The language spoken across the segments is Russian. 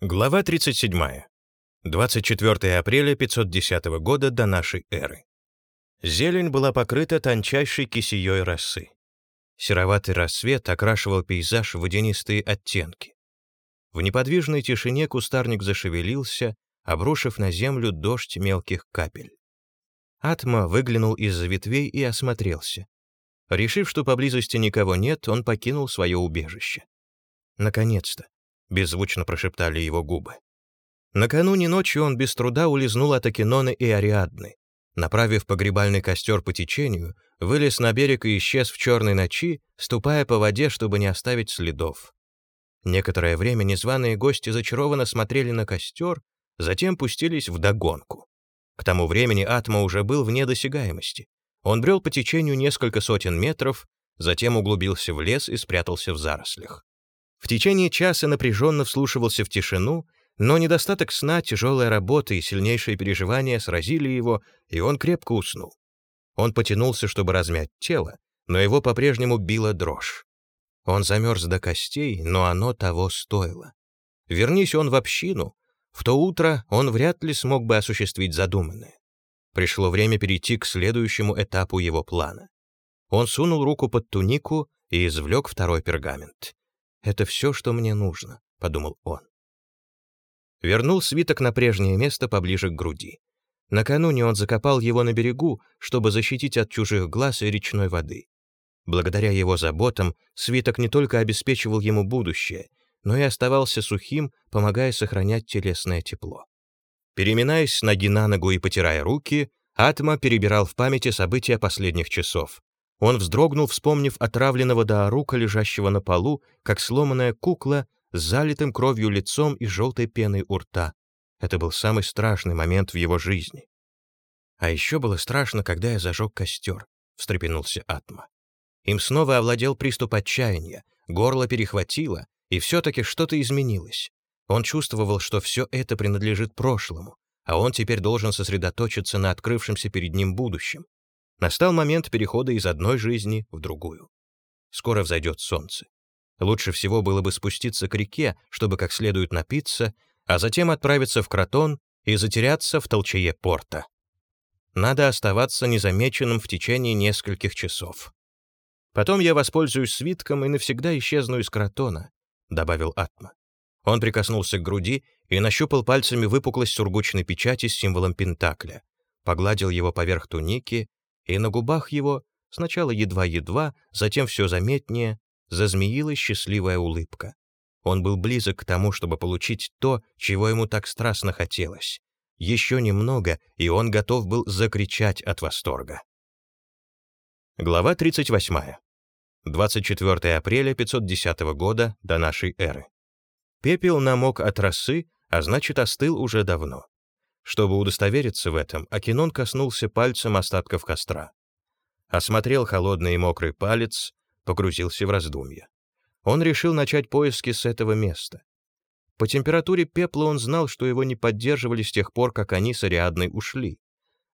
Глава 37. 24 апреля 510 года до нашей эры. Зелень была покрыта тончайшей кисеей росы. Сероватый рассвет окрашивал пейзаж в водянистые оттенки. В неподвижной тишине кустарник зашевелился, обрушив на землю дождь мелких капель. Атма выглянул из-за ветвей и осмотрелся. Решив, что поблизости никого нет, он покинул свое убежище. Наконец-то. — беззвучно прошептали его губы. Накануне ночью он без труда улизнул от Акиноны и Ариадны. Направив погребальный костер по течению, вылез на берег и исчез в черной ночи, ступая по воде, чтобы не оставить следов. Некоторое время незваные гости зачарованно смотрели на костер, затем пустились в догонку. К тому времени Атма уже был вне досягаемости. Он брел по течению несколько сотен метров, затем углубился в лес и спрятался в зарослях. В течение часа напряженно вслушивался в тишину, но недостаток сна, тяжелая работа и сильнейшие переживания сразили его, и он крепко уснул. Он потянулся, чтобы размять тело, но его по-прежнему била дрожь. Он замерз до костей, но оно того стоило. Вернись он в общину, в то утро он вряд ли смог бы осуществить задуманное. Пришло время перейти к следующему этапу его плана. Он сунул руку под тунику и извлек второй пергамент. «Это все, что мне нужно», — подумал он. Вернул свиток на прежнее место поближе к груди. Накануне он закопал его на берегу, чтобы защитить от чужих глаз и речной воды. Благодаря его заботам свиток не только обеспечивал ему будущее, но и оставался сухим, помогая сохранять телесное тепло. Переминаясь с ноги на ногу и потирая руки, Атма перебирал в памяти события последних часов. Он вздрогнул, вспомнив отравленного Даарука, лежащего на полу, как сломанная кукла с залитым кровью лицом и желтой пеной у рта. Это был самый страшный момент в его жизни. «А еще было страшно, когда я зажег костер», — встрепенулся Атма. Им снова овладел приступ отчаяния, горло перехватило, и все-таки что-то изменилось. Он чувствовал, что все это принадлежит прошлому, а он теперь должен сосредоточиться на открывшемся перед ним будущем. Настал момент перехода из одной жизни в другую. Скоро взойдет солнце. Лучше всего было бы спуститься к реке, чтобы как следует напиться, а затем отправиться в Кротон и затеряться в толчее порта. Надо оставаться незамеченным в течение нескольких часов. Потом я воспользуюсь свитком и навсегда исчезну из Кротона, добавил Атма. Он прикоснулся к груди и нащупал пальцами выпуклость сургучной печати с символом Пентакля, погладил его поверх туники и на губах его, сначала едва-едва, затем все заметнее, зазмеилась счастливая улыбка. Он был близок к тому, чтобы получить то, чего ему так страстно хотелось. Еще немного, и он готов был закричать от восторга. Глава 38. 24 апреля 510 года до нашей эры. Пепел намок от росы, а значит, остыл уже давно. Чтобы удостовериться в этом, Акинон коснулся пальцем остатков костра. Осмотрел холодный и мокрый палец, погрузился в раздумья. Он решил начать поиски с этого места. По температуре пепла он знал, что его не поддерживали с тех пор, как они с Ариадной ушли.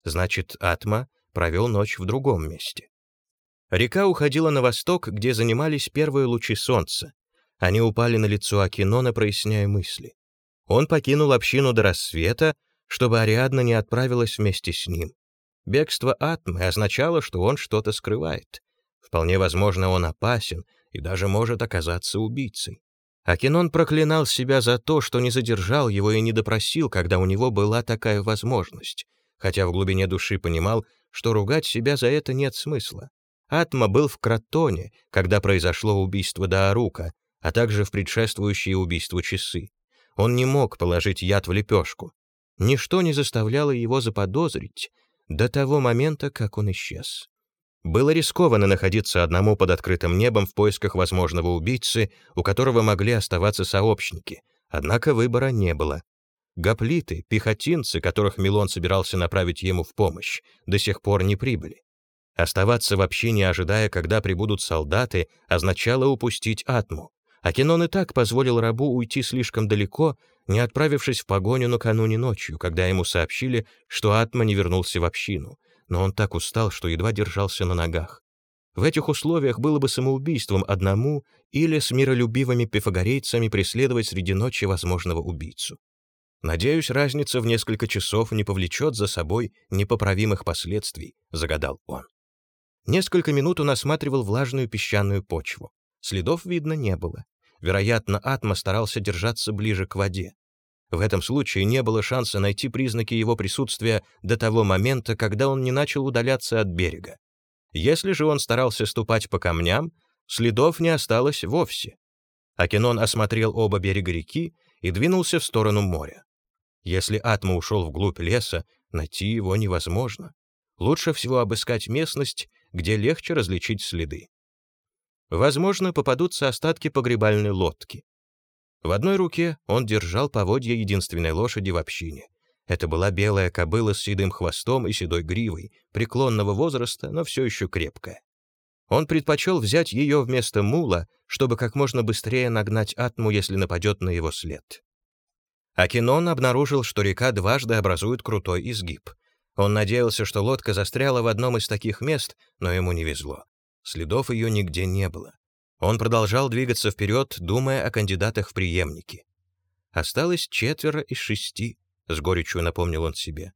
Значит, Атма провел ночь в другом месте. Река уходила на восток, где занимались первые лучи солнца. Они упали на лицо Акинона, проясняя мысли. Он покинул общину до рассвета, чтобы Ариадна не отправилась вместе с ним. Бегство Атмы означало, что он что-то скрывает. Вполне возможно, он опасен и даже может оказаться убийцей. Акинон проклинал себя за то, что не задержал его и не допросил, когда у него была такая возможность, хотя в глубине души понимал, что ругать себя за это нет смысла. Атма был в Кротоне, когда произошло убийство Даарука, а также в предшествующие убийству часы. Он не мог положить яд в лепешку. Ничто не заставляло его заподозрить до того момента, как он исчез. Было рискованно находиться одному под открытым небом в поисках возможного убийцы, у которого могли оставаться сообщники, однако выбора не было. Гоплиты, пехотинцы, которых Милон собирался направить ему в помощь, до сих пор не прибыли. Оставаться вообще не ожидая, когда прибудут солдаты, означало упустить Атму. А Кинон и так позволил рабу уйти слишком далеко, не отправившись в погоню накануне ночью, когда ему сообщили, что Атма не вернулся в общину, но он так устал, что едва держался на ногах. В этих условиях было бы самоубийством одному или с миролюбивыми пифагорейцами преследовать среди ночи возможного убийцу. Надеюсь, разница в несколько часов не повлечет за собой непоправимых последствий, загадал он. Несколько минут он осматривал влажную песчаную почву. Следов видно не было. Вероятно, Атма старался держаться ближе к воде. В этом случае не было шанса найти признаки его присутствия до того момента, когда он не начал удаляться от берега. Если же он старался ступать по камням, следов не осталось вовсе. Акинон осмотрел оба берега реки и двинулся в сторону моря. Если Атма ушел вглубь леса, найти его невозможно. Лучше всего обыскать местность, где легче различить следы. Возможно, попадутся остатки погребальной лодки. В одной руке он держал поводья единственной лошади в общине. Это была белая кобыла с седым хвостом и седой гривой, преклонного возраста, но все еще крепкая. Он предпочел взять ее вместо мула, чтобы как можно быстрее нагнать Атму, если нападет на его след. Акинон обнаружил, что река дважды образует крутой изгиб. Он надеялся, что лодка застряла в одном из таких мест, но ему не везло. Следов ее нигде не было. Он продолжал двигаться вперед, думая о кандидатах в преемники. Осталось четверо из шести, с горечью напомнил он себе.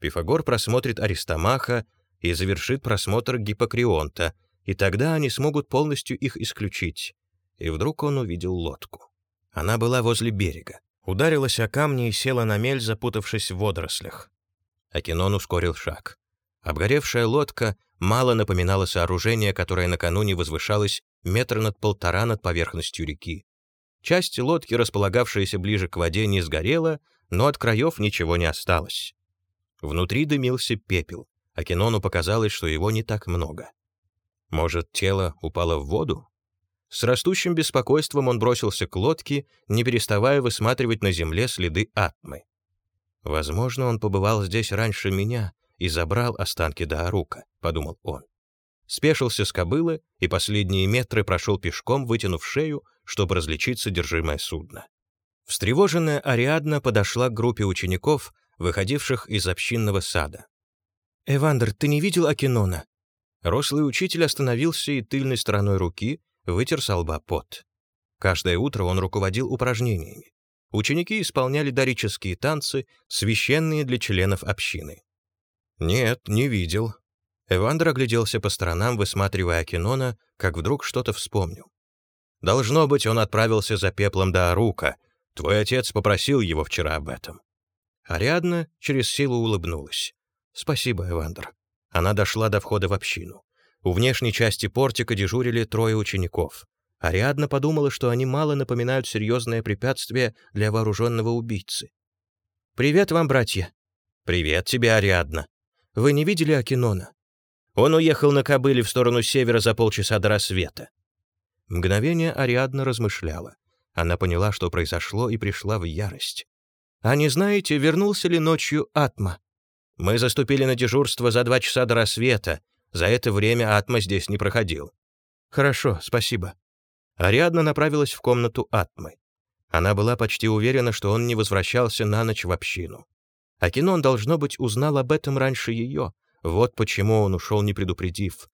Пифагор просмотрит Аристомаха и завершит просмотр Гиппокрионта, и тогда они смогут полностью их исключить. И вдруг он увидел лодку. Она была возле берега. Ударилась о камни и села на мель, запутавшись в водорослях. Акинон ускорил шаг. Обгоревшая лодка мало напоминала сооружение, которое накануне возвышалось метр над полтора над поверхностью реки. Часть лодки, располагавшаяся ближе к воде, не сгорела, но от краев ничего не осталось. Внутри дымился пепел, а Кинону показалось, что его не так много. Может, тело упало в воду? С растущим беспокойством он бросился к лодке, не переставая высматривать на земле следы атмы. «Возможно, он побывал здесь раньше меня и забрал останки Даарука», — подумал он. Спешился с кобылы и последние метры прошел пешком, вытянув шею, чтобы различить содержимое судна. Встревоженная Ариадна подошла к группе учеников, выходивших из общинного сада. «Эвандер, ты не видел Акинона?» Рослый учитель остановился и тыльной стороной руки вытер с лба пот. Каждое утро он руководил упражнениями. Ученики исполняли дорические танцы, священные для членов общины. «Нет, не видел». Эвандер огляделся по сторонам, высматривая Акинона, как вдруг что-то вспомнил. «Должно быть, он отправился за пеплом до Арука. Твой отец попросил его вчера об этом». Ариадна через силу улыбнулась. «Спасибо, Эвандер». Она дошла до входа в общину. У внешней части портика дежурили трое учеников. Ариадна подумала, что они мало напоминают серьезное препятствие для вооруженного убийцы. «Привет вам, братья!» «Привет тебе, Ариадна!» «Вы не видели Акинона?» Он уехал на кобыле в сторону севера за полчаса до рассвета. Мгновение Ариадна размышляла. Она поняла, что произошло, и пришла в ярость. «А не знаете, вернулся ли ночью Атма?» «Мы заступили на дежурство за два часа до рассвета, за это время Атма здесь не проходил. Хорошо, спасибо. Ариадна направилась в комнату Атмы. Она была почти уверена, что он не возвращался на ночь в общину. Акинон, должно быть, узнал об этом раньше ее. Вот почему он ушел, не предупредив.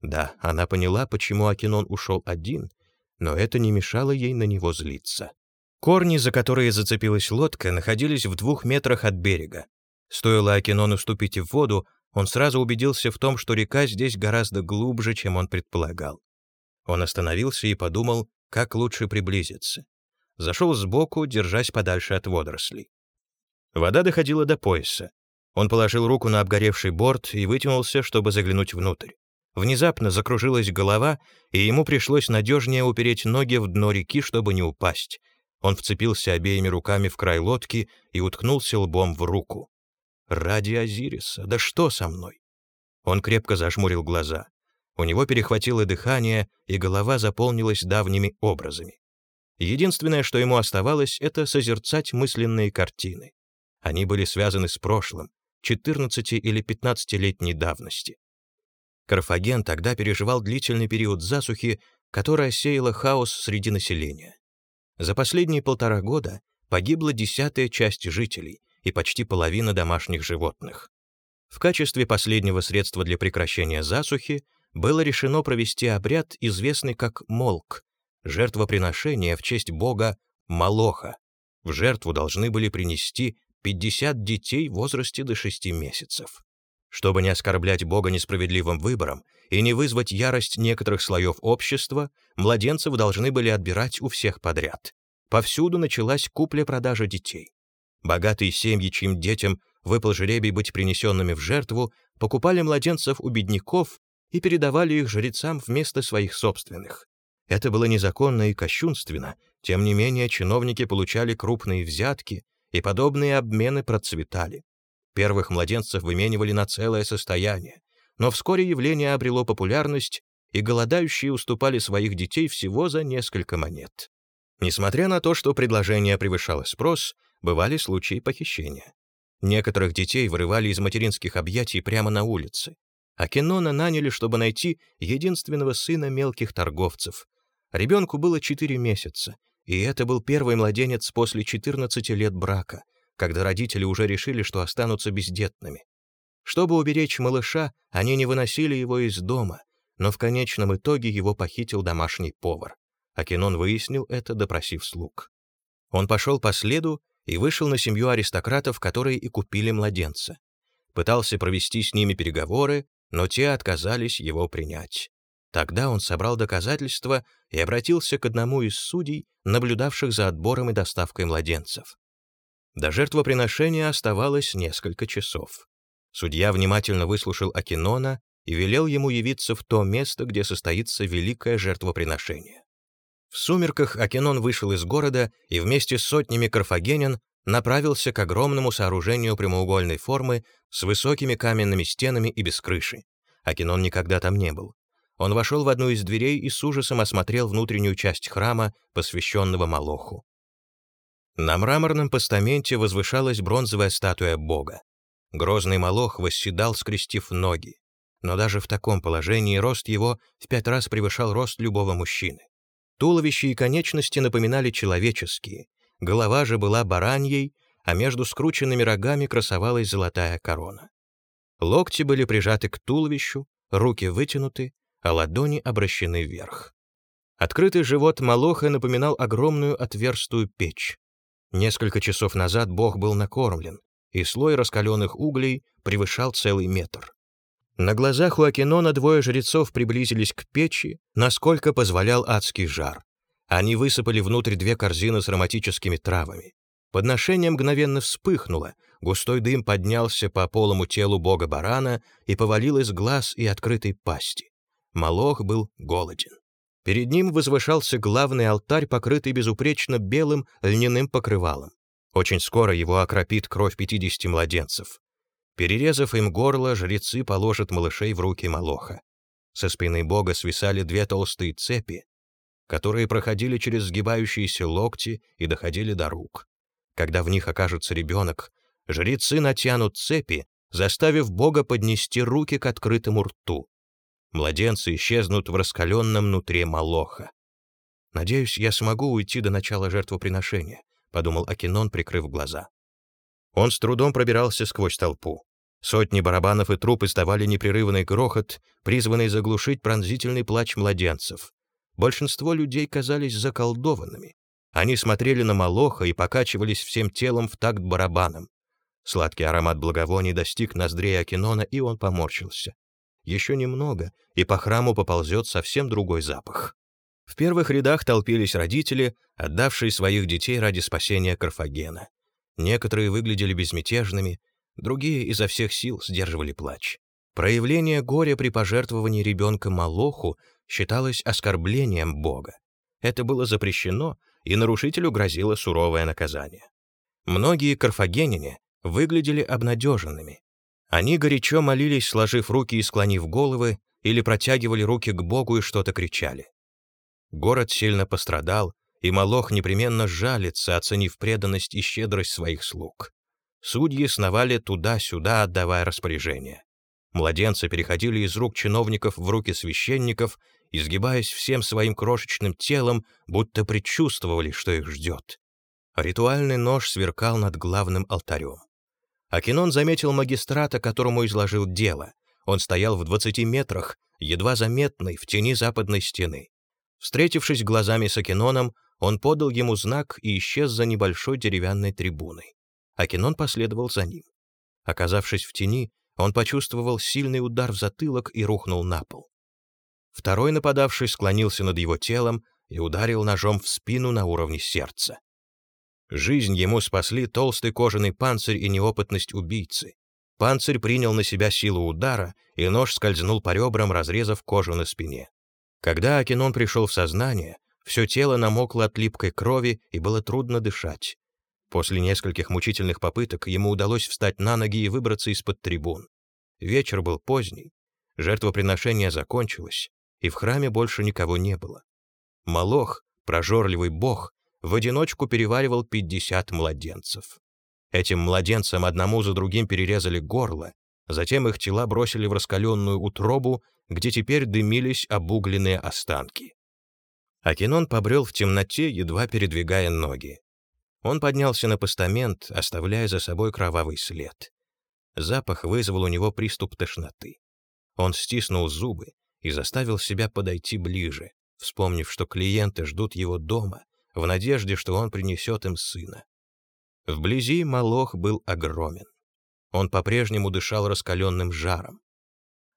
Да, она поняла, почему Акинон ушел один, но это не мешало ей на него злиться. Корни, за которые зацепилась лодка, находились в двух метрах от берега. Стоило Акинону ступить в воду, он сразу убедился в том, что река здесь гораздо глубже, чем он предполагал. Он остановился и подумал, как лучше приблизиться. Зашел сбоку, держась подальше от водорослей. Вода доходила до пояса. Он положил руку на обгоревший борт и вытянулся, чтобы заглянуть внутрь. Внезапно закружилась голова, и ему пришлось надежнее упереть ноги в дно реки, чтобы не упасть. Он вцепился обеими руками в край лодки и уткнулся лбом в руку. Ради Азириса, да что со мной? Он крепко зажмурил глаза. У него перехватило дыхание, и голова заполнилась давними образами. Единственное, что ему оставалось, это созерцать мысленные картины. Они были связаны с прошлым, 14 или 15-летней давности. Карфаген тогда переживал длительный период засухи, которая сеяла хаос среди населения. За последние полтора года погибла десятая часть жителей, и почти половина домашних животных. В качестве последнего средства для прекращения засухи было решено провести обряд, известный как молк, жертвоприношение в честь бога Малоха. В жертву должны были принести 50 детей в возрасте до 6 месяцев. Чтобы не оскорблять Бога несправедливым выбором и не вызвать ярость некоторых слоев общества, младенцев должны были отбирать у всех подряд. Повсюду началась купля-продажа детей. Богатые семьи, чьим детям выпал жребий быть принесенными в жертву, покупали младенцев у бедняков и передавали их жрецам вместо своих собственных. Это было незаконно и кощунственно, тем не менее чиновники получали крупные взятки, и подобные обмены процветали. Первых младенцев выменивали на целое состояние, но вскоре явление обрело популярность, и голодающие уступали своих детей всего за несколько монет. Несмотря на то, что предложение превышало спрос, бывали случаи похищения. Некоторых детей вырывали из материнских объятий прямо на улице. А Кеннона наняли, чтобы найти единственного сына мелких торговцев. Ребенку было 4 месяца, и это был первый младенец после 14 лет брака, когда родители уже решили, что останутся бездетными. Чтобы уберечь малыша, они не выносили его из дома, но в конечном итоге его похитил домашний повар. Акинон выяснил это, допросив слуг. Он пошел по следу и вышел на семью аристократов, которые и купили младенца. Пытался провести с ними переговоры, но те отказались его принять. Тогда он собрал доказательства и обратился к одному из судей, наблюдавших за отбором и доставкой младенцев. До жертвоприношения оставалось несколько часов. Судья внимательно выслушал Акинона и велел ему явиться в то место, где состоится великое жертвоприношение. В сумерках Акинон вышел из города и вместе с сотнями карфагенян направился к огромному сооружению прямоугольной формы с высокими каменными стенами и без крыши. Акинон никогда там не был. Он вошел в одну из дверей и с ужасом осмотрел внутреннюю часть храма, посвященного Малоху. На мраморном постаменте возвышалась бронзовая статуя бога. Грозный Малох восседал, скрестив ноги. Но даже в таком положении рост его в пять раз превышал рост любого мужчины. Туловище и конечности напоминали человеческие, голова же была бараньей, а между скрученными рогами красовалась золотая корона. Локти были прижаты к туловищу, руки вытянуты, а ладони обращены вверх. Открытый живот Малоха напоминал огромную отверстую печь. Несколько часов назад бог был накормлен, и слой раскаленных углей превышал целый метр. На глазах у Акинона двое жрецов приблизились к печи, насколько позволял адский жар. Они высыпали внутрь две корзины с ароматическими травами. Подношение мгновенно вспыхнуло, густой дым поднялся по полому телу бога барана и повалил из глаз и открытой пасти. Малох был голоден. Перед ним возвышался главный алтарь, покрытый безупречно белым льняным покрывалом. Очень скоро его окропит кровь 50 младенцев. Перерезав им горло, жрецы положат малышей в руки Малоха. Со спины бога свисали две толстые цепи, которые проходили через сгибающиеся локти и доходили до рук. Когда в них окажется ребенок, жрецы натянут цепи, заставив бога поднести руки к открытому рту. Младенцы исчезнут в раскаленном нутре Малоха. «Надеюсь, я смогу уйти до начала жертвоприношения», — подумал Акинон, прикрыв глаза. Он с трудом пробирался сквозь толпу. Сотни барабанов и труп издавали непрерывный грохот, призванный заглушить пронзительный плач младенцев. Большинство людей казались заколдованными. Они смотрели на Малоха и покачивались всем телом в такт барабаном. Сладкий аромат благовоний достиг ноздрей Акинона, и он поморщился. Еще немного, и по храму поползет совсем другой запах. В первых рядах толпились родители, отдавшие своих детей ради спасения Карфагена. Некоторые выглядели безмятежными, другие изо всех сил сдерживали плач. Проявление горя при пожертвовании ребенка Малоху считалось оскорблением Бога. Это было запрещено, и нарушителю грозило суровое наказание. Многие карфагеняне выглядели обнадеженными. Они горячо молились, сложив руки и склонив головы, или протягивали руки к Богу и что-то кричали. Город сильно пострадал, и Малох непременно жалится, оценив преданность и щедрость своих слуг. Судьи сновали туда-сюда, отдавая распоряжения. Младенцы переходили из рук чиновников в руки священников, изгибаясь всем своим крошечным телом, будто предчувствовали, что их ждет. Ритуальный нож сверкал над главным алтарем. Акинон заметил магистрата, которому изложил дело. Он стоял в 20 метрах, едва заметный, в тени западной стены. Встретившись глазами с Акиноном, он подал ему знак и исчез за небольшой деревянной трибуной. Акинон последовал за ним. Оказавшись в тени, он почувствовал сильный удар в затылок и рухнул на пол. Второй нападавший склонился над его телом и ударил ножом в спину на уровне сердца. Жизнь ему спасли толстый кожаный панцирь и неопытность убийцы. Панцирь принял на себя силу удара, и нож скользнул по ребрам, разрезав кожу на спине. Когда Акинон пришел в сознание, все тело намокло от липкой крови и было трудно дышать. После нескольких мучительных попыток ему удалось встать на ноги и выбраться из-под трибун. Вечер был поздний, жертвоприношение закончилось, и в храме больше никого не было. Малох, прожорливый бог, в одиночку переваривал 50 младенцев. Этим младенцам одному за другим перерезали горло, затем их тела бросили в раскаленную утробу, где теперь дымились обугленные останки. Акинон побрел в темноте, едва передвигая ноги. Он поднялся на постамент, оставляя за собой кровавый след. Запах вызвал у него приступ тошноты. Он стиснул зубы и заставил себя подойти ближе, вспомнив, что клиенты ждут его дома, в надежде, что он принесет им сына. Вблизи Малох был огромен. Он по-прежнему дышал раскаленным жаром.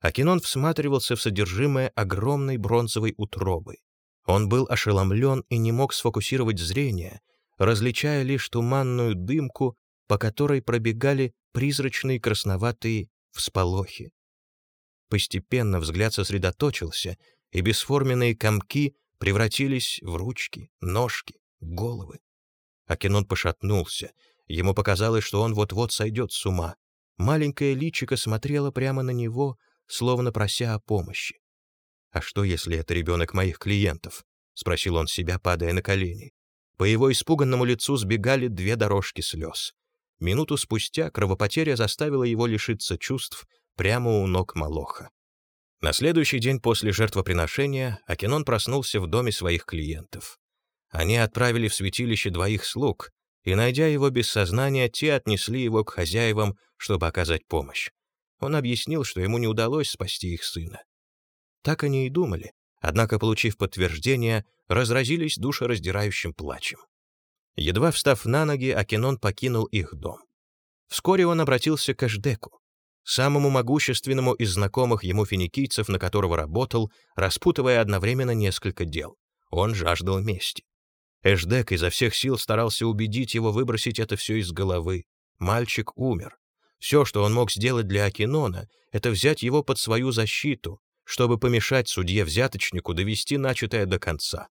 Акинон всматривался в содержимое огромной бронзовой утробы. Он был ошеломлен и не мог сфокусировать зрение, различая лишь туманную дымку, по которой пробегали призрачные красноватые всполохи. Постепенно взгляд сосредоточился, и бесформенные комки превратились в ручки, ножки, головы. Акинон пошатнулся. Ему показалось, что он вот-вот сойдет с ума. Маленькое личико смотрело прямо на него, словно прося о помощи. «А что, если это ребенок моих клиентов?» — спросил он себя, падая на колени. По его испуганному лицу сбегали две дорожки слез. Минуту спустя кровопотеря заставила его лишиться чувств прямо у ног Малоха. На следующий день после жертвоприношения Акинон проснулся в доме своих клиентов. Они отправили в святилище двоих слуг, и, найдя его без сознания, те отнесли его к хозяевам, чтобы оказать помощь. Он объяснил, что ему не удалось спасти их сына. Так они и думали, однако, получив подтверждение, разразились душераздирающим плачем. Едва встав на ноги, Акинон покинул их дом. Вскоре он обратился к Эшдеку самому могущественному из знакомых ему финикийцев, на которого работал, распутывая одновременно несколько дел. Он жаждал мести. Эшдек изо всех сил старался убедить его выбросить это все из головы. Мальчик умер. Все, что он мог сделать для Акинона, это взять его под свою защиту, чтобы помешать судье-взяточнику довести начатое до конца.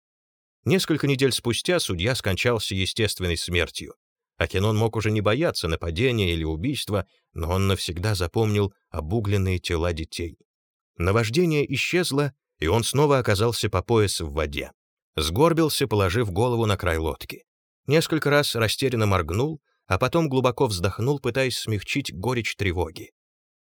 Несколько недель спустя судья скончался естественной смертью. Акинон мог уже не бояться нападения или убийства, но он навсегда запомнил обугленные тела детей. Наваждение исчезло, и он снова оказался по пояс в воде. Сгорбился, положив голову на край лодки. Несколько раз растерянно моргнул, а потом глубоко вздохнул, пытаясь смягчить горечь тревоги.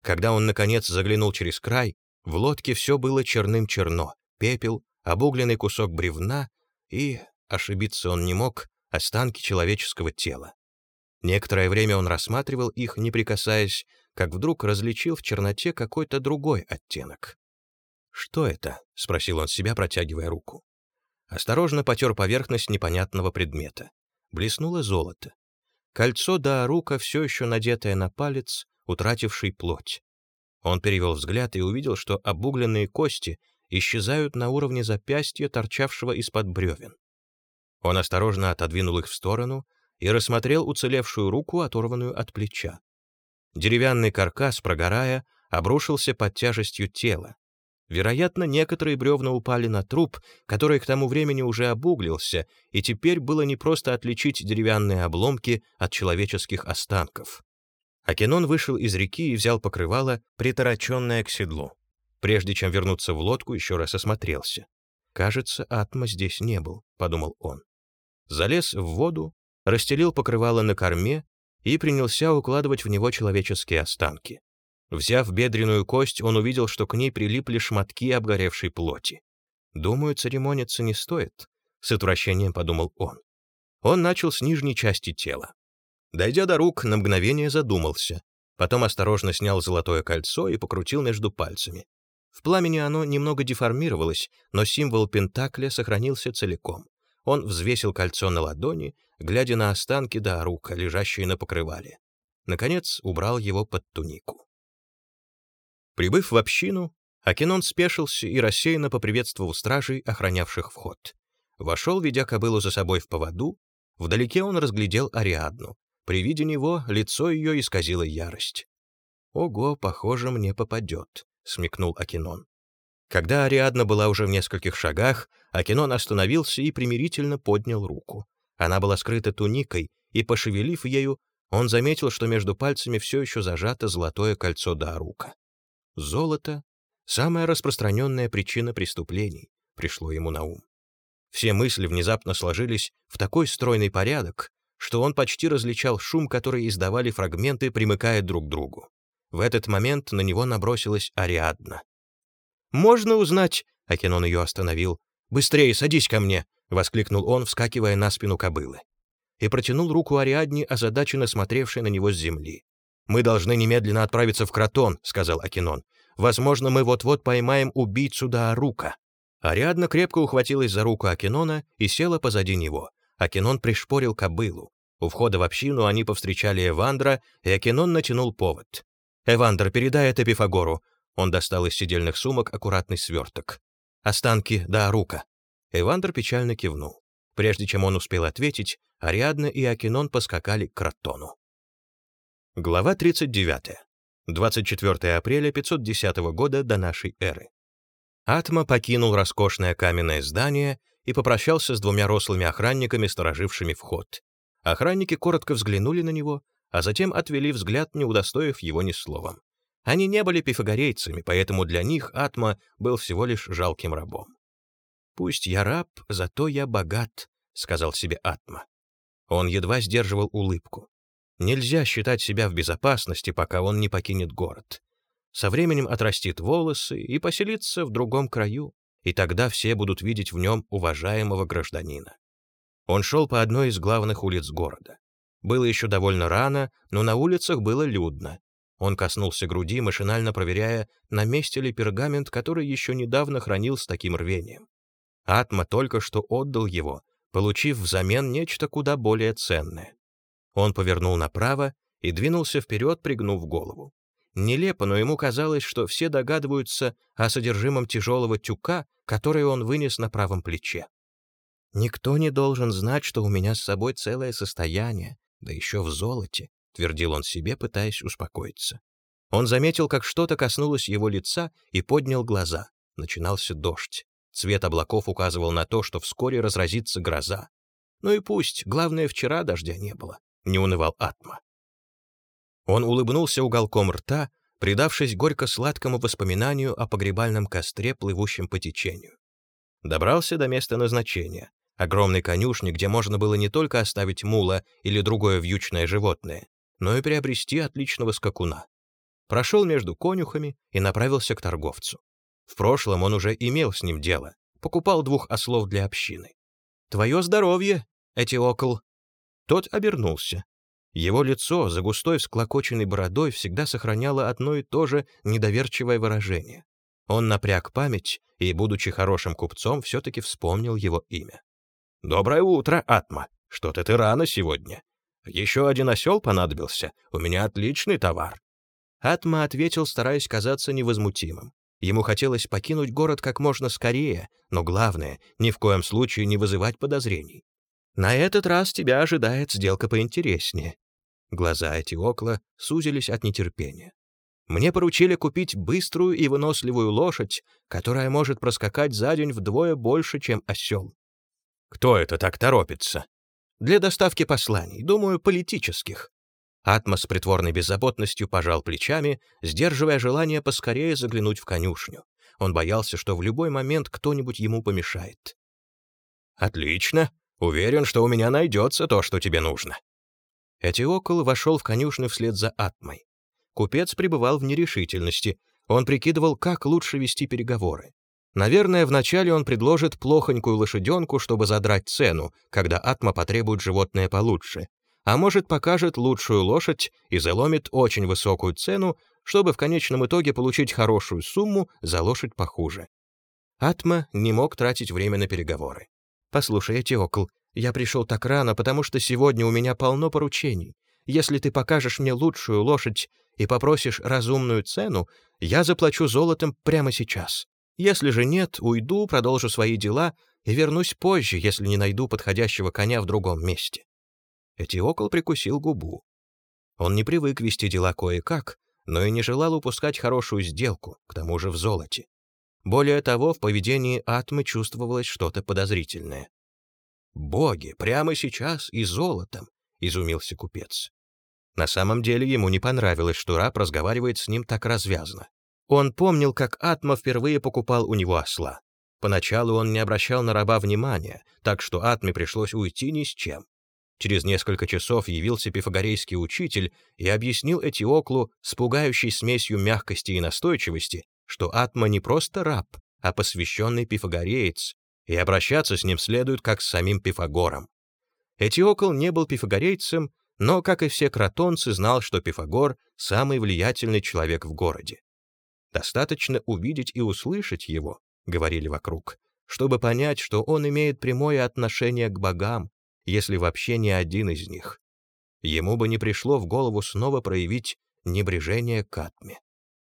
Когда он, наконец, заглянул через край, в лодке все было черным-черно, пепел, обугленный кусок бревна и, ошибиться он не мог, останки человеческого тела. Некоторое время он рассматривал их, не прикасаясь, как вдруг различил в черноте какой-то другой оттенок. «Что это?» — спросил он себя, протягивая руку. Осторожно потер поверхность непонятного предмета. Блеснуло золото. Кольцо да рука, все еще надетое на палец, утративший плоть. Он перевел взгляд и увидел, что обугленные кости исчезают на уровне запястья, торчавшего из-под бревен. Он осторожно отодвинул их в сторону и рассмотрел уцелевшую руку, оторванную от плеча. Деревянный каркас, прогорая, обрушился под тяжестью тела. Вероятно, некоторые бревна упали на труп, который к тому времени уже обуглился, и теперь было непросто отличить деревянные обломки от человеческих останков. Акинон вышел из реки и взял покрывало, притороченное к седлу. Прежде чем вернуться в лодку, еще раз осмотрелся. «Кажется, Атма здесь не был», — подумал он. Залез в воду, расстелил покрывало на корме и принялся укладывать в него человеческие останки. Взяв бедренную кость, он увидел, что к ней прилипли шматки обгоревшей плоти. «Думаю, церемониться не стоит», — с отвращением подумал он. Он начал с нижней части тела. Дойдя до рук, на мгновение задумался. Потом осторожно снял золотое кольцо и покрутил между пальцами. В пламени оно немного деформировалось, но символ Пентакля сохранился целиком. Он взвесил кольцо на ладони, глядя на останки Даарука, лежащие на покрывале. Наконец убрал его под тунику. Прибыв в общину, Акинон спешился и рассеянно поприветствовал стражей, охранявших вход. Вошел, ведя кобылу за собой в поводу. Вдалеке он разглядел Ариадну. При виде него лицо ее исказило ярость. «Ого, похоже, мне попадет», — смекнул Акинон. Когда Ариадна была уже в нескольких шагах, Акинон остановился и примирительно поднял руку. Она была скрыта туникой, и, пошевелив ею, он заметил, что между пальцами все еще зажато золотое кольцо Даарука. Золото — самая распространенная причина преступлений, пришло ему на ум. Все мысли внезапно сложились в такой стройный порядок, что он почти различал шум, который издавали фрагменты, примыкая друг к другу. В этот момент на него набросилась Ариадна. «Можно узнать...» — Акинон ее остановил. «Быстрее, садись ко мне!» — воскликнул он, вскакивая на спину кобылы. И протянул руку Ариадне, озадаченно смотревшей на него с земли. «Мы должны немедленно отправиться в Кротон», — сказал Акинон. «Возможно, мы вот-вот поймаем убийцу Даарука». Ариадна крепко ухватилась за руку Акинона и села позади него. Акинон пришпорил кобылу. У входа в общину они повстречали Эвандра, и Акинон натянул повод. «Эвандр, передай это Пифагору». Он достал из сидельных сумок аккуратный сверток. «Останки Даарука». Эвандр печально кивнул. Прежде чем он успел ответить, Ариадна и Акинон поскакали к Кротону. Глава 39. 24 апреля 510 года до нашей эры. Атма покинул роскошное каменное здание и попрощался с двумя рослыми охранниками, сторожившими вход. Охранники коротко взглянули на него, а затем отвели взгляд, не удостоив его ни словом. Они не были пифагорейцами, поэтому для них Атма был всего лишь жалким рабом. «Пусть я раб, зато я богат», — сказал себе Атма. Он едва сдерживал улыбку. Нельзя считать себя в безопасности, пока он не покинет город. Со временем отрастит волосы и поселится в другом краю, и тогда все будут видеть в нем уважаемого гражданина. Он шел по одной из главных улиц города. Было еще довольно рано, но на улицах было людно. Он коснулся груди, машинально проверяя, на месте ли пергамент, который еще недавно хранил с таким рвением. Атма только что отдал его, получив взамен нечто куда более ценное. Он повернул направо и двинулся вперед, пригнув голову. Нелепо, но ему казалось, что все догадываются о содержимом тяжелого тюка, который он вынес на правом плече. «Никто не должен знать, что у меня с собой целое состояние, да еще в золоте», — твердил он себе, пытаясь успокоиться. Он заметил, как что-то коснулось его лица и поднял глаза. Начинался дождь. Цвет облаков указывал на то, что вскоре разразится гроза. Ну и пусть, главное, вчера дождя не было, не унывал Атма. Он улыбнулся уголком рта, предавшись горько-сладкому воспоминанию о погребальном костре, плывущем по течению. Добрался до места назначения, огромной конюшни, где можно было не только оставить мула или другое вьючное животное, но и приобрести отличного скакуна. Прошел между конюхами и направился к торговцу. В прошлом он уже имел с ним дело, покупал двух ослов для общины. «Твое здоровье, Этиокл!» Тот обернулся, его лицо за густой всклокоченной бородой всегда сохраняло одно и то же недоверчивое выражение. Он напряг память и, будучи хорошим купцом, все-таки вспомнил его имя. «Доброе утро, Атма! Что-то ты рано сегодня. Еще один осел понадобился. У меня отличный товар». Атма ответил, стараясь казаться невозмутимым. Ему хотелось покинуть город как можно скорее, но главное — ни в коем случае не вызывать подозрений. «На этот раз тебя ожидает сделка поинтереснее. Глаза Этиокла сузились от нетерпения. Мне поручили купить быструю и выносливую лошадь, которая может проскакать за день вдвое больше, чем осел. Кто это так торопится? Для доставки посланий, думаю, политических. Атма с притворной беззаботностью пожал плечами, сдерживая желание поскорее заглянуть в конюшню. Он боялся, что в любой момент кто-нибудь ему помешает. «Отлично. Уверен, что у меня найдется то, что тебе нужно. Этиокол вошел в конюшню вслед за Атмой. Купец пребывал в нерешительности. Он прикидывал, как лучше вести переговоры. Наверное, вначале он предложит плохонькую лошаденку, чтобы задрать цену, когда Атма потребует животное получше. а может покажет лучшую лошадь и заломит очень высокую цену, чтобы в конечном итоге получить хорошую сумму за лошадь похуже. Атма не мог тратить время на переговоры. «Послушай, Этиокл, я пришел так рано, потому что сегодня у меня полно поручений. Если ты покажешь мне лучшую лошадь и попросишь разумную цену, я заплачу золотом прямо сейчас. Если же нет, уйду, продолжу свои дела и вернусь позже, если не найду подходящего коня в другом месте». Этиокл прикусил губу. Он не привык вести дела кое-как, но и не желал упускать хорошую сделку, к тому же в золоте. Более того, в поведении Атмы чувствовалось что-то подозрительное. «Боги, прямо сейчас и золотом!» — изумился купец. На самом деле ему не понравилось, что раб разговаривает с ним так развязно. Он помнил, как Атма впервые покупал у него осла. Поначалу он не обращал на раба внимания, так что Атме пришлось уйти ни с чем. Через несколько часов явился пифагорейский учитель и объяснил Этиоклу с пугающей смесью мягкости и настойчивости, что Атма не просто раб, а посвященный пифагореец, и обращаться с ним следует как с самим Пифагором. Этиокл не был пифагорейцем, но, как и все кротонцы, знал, что Пифагор — самый влиятельный человек в городе. «Достаточно увидеть и услышать его», — говорили вокруг, чтобы понять, что он имеет прямое отношение к богам, если вообще не один из них. Ему бы не пришло в голову снова проявить небрежение к Атме.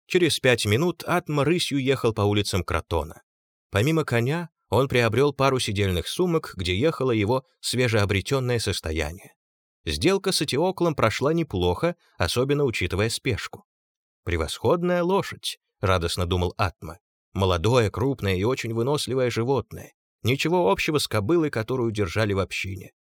Через пять минут Атма рысью ехал по улицам Кротона. Помимо коня, он приобрел пару сидельных сумок, где ехало его свежеобретенное состояние. Сделка с Этиоклом прошла неплохо, особенно учитывая спешку. «Превосходная лошадь», — радостно думал Атма. «Молодое, крупное и очень выносливое животное. Ничего общего с кобылой, которую держали в общине».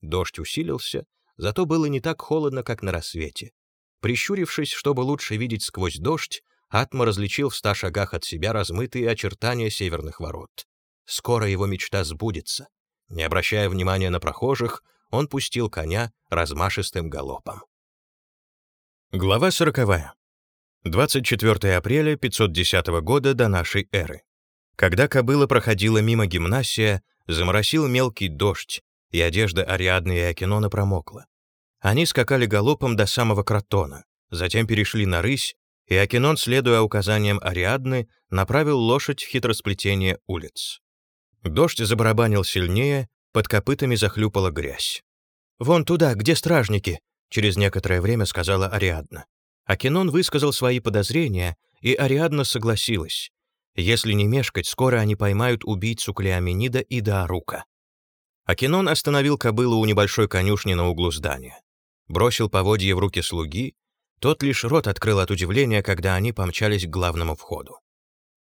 Дождь усилился, зато было не так холодно, как на рассвете. Прищурившись, чтобы лучше видеть сквозь дождь, Атма различил в ста шагах от себя размытые очертания северных ворот. Скоро его мечта сбудется. Не обращая внимания на прохожих, он пустил коня размашистым галопом. Глава сороковая. 24 апреля 510 года до нашей эры. Когда кобыла проходила мимо гимнасия, заморосил мелкий дождь, и одежда Ариадны и Акинона промокла. Они скакали галопом до самого Кротона, затем перешли на рысь и Акинон, следуя указаниям Ариадны, направил лошадь в хитросплетение улиц. Дождь забарабанил сильнее, под копытами захлюпала грязь. «Вон туда, где стражники», — через некоторое время сказала Ариадна. Акинон высказал свои подозрения, и Ариадна согласилась. Если не мешкать, скоро они поймают убийцу Клеоменида и Даарука. Акинон остановил кобылу у небольшой конюшни на углу здания. Бросил поводье в руки слуги тот лишь рот открыл от удивления, когда они помчались к главному входу.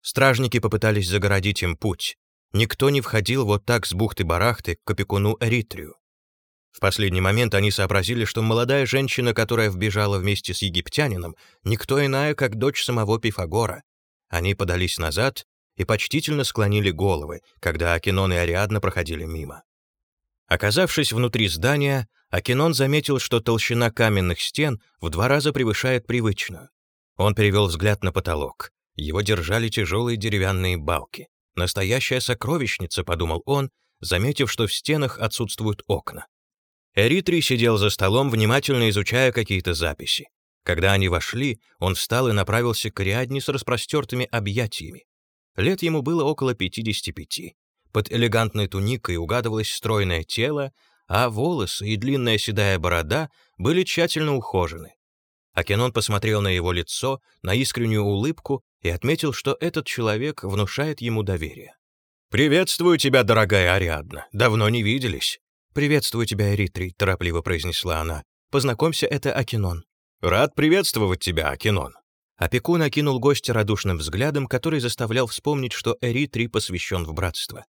Стражники попытались загородить им путь. Никто не входил вот так с бухты-барахты к опекуну Эритрию. В последний момент они сообразили, что молодая женщина, которая вбежала вместе с египтянином, никто иная, как дочь самого Пифагора. Они подались назад и почтительно склонили головы, когда Акинон и Ариадна проходили мимо. Оказавшись внутри здания, Акинон заметил, что толщина каменных стен в два раза превышает привычную. Он перевел взгляд на потолок. Его держали тяжелые деревянные балки. «Настоящая сокровищница», — подумал он, заметив, что в стенах отсутствуют окна. Эритрий сидел за столом, внимательно изучая какие-то записи. Когда они вошли, он встал и направился к Риадне с распростертыми объятиями. Лет ему было около 55. Под элегантной туникой угадывалось стройное тело, а волосы и длинная седая борода были тщательно ухожены. Акинон посмотрел на его лицо, на искреннюю улыбку и отметил, что этот человек внушает ему доверие. «Приветствую тебя, дорогая Ариадна. Давно не виделись». «Приветствую тебя, Эритрий», — торопливо произнесла она. «Познакомься, это Акинон». «Рад приветствовать тебя, Акинон». Опекун окинул гостя радушным взглядом, который заставлял вспомнить, что Эритрий посвящен в братство.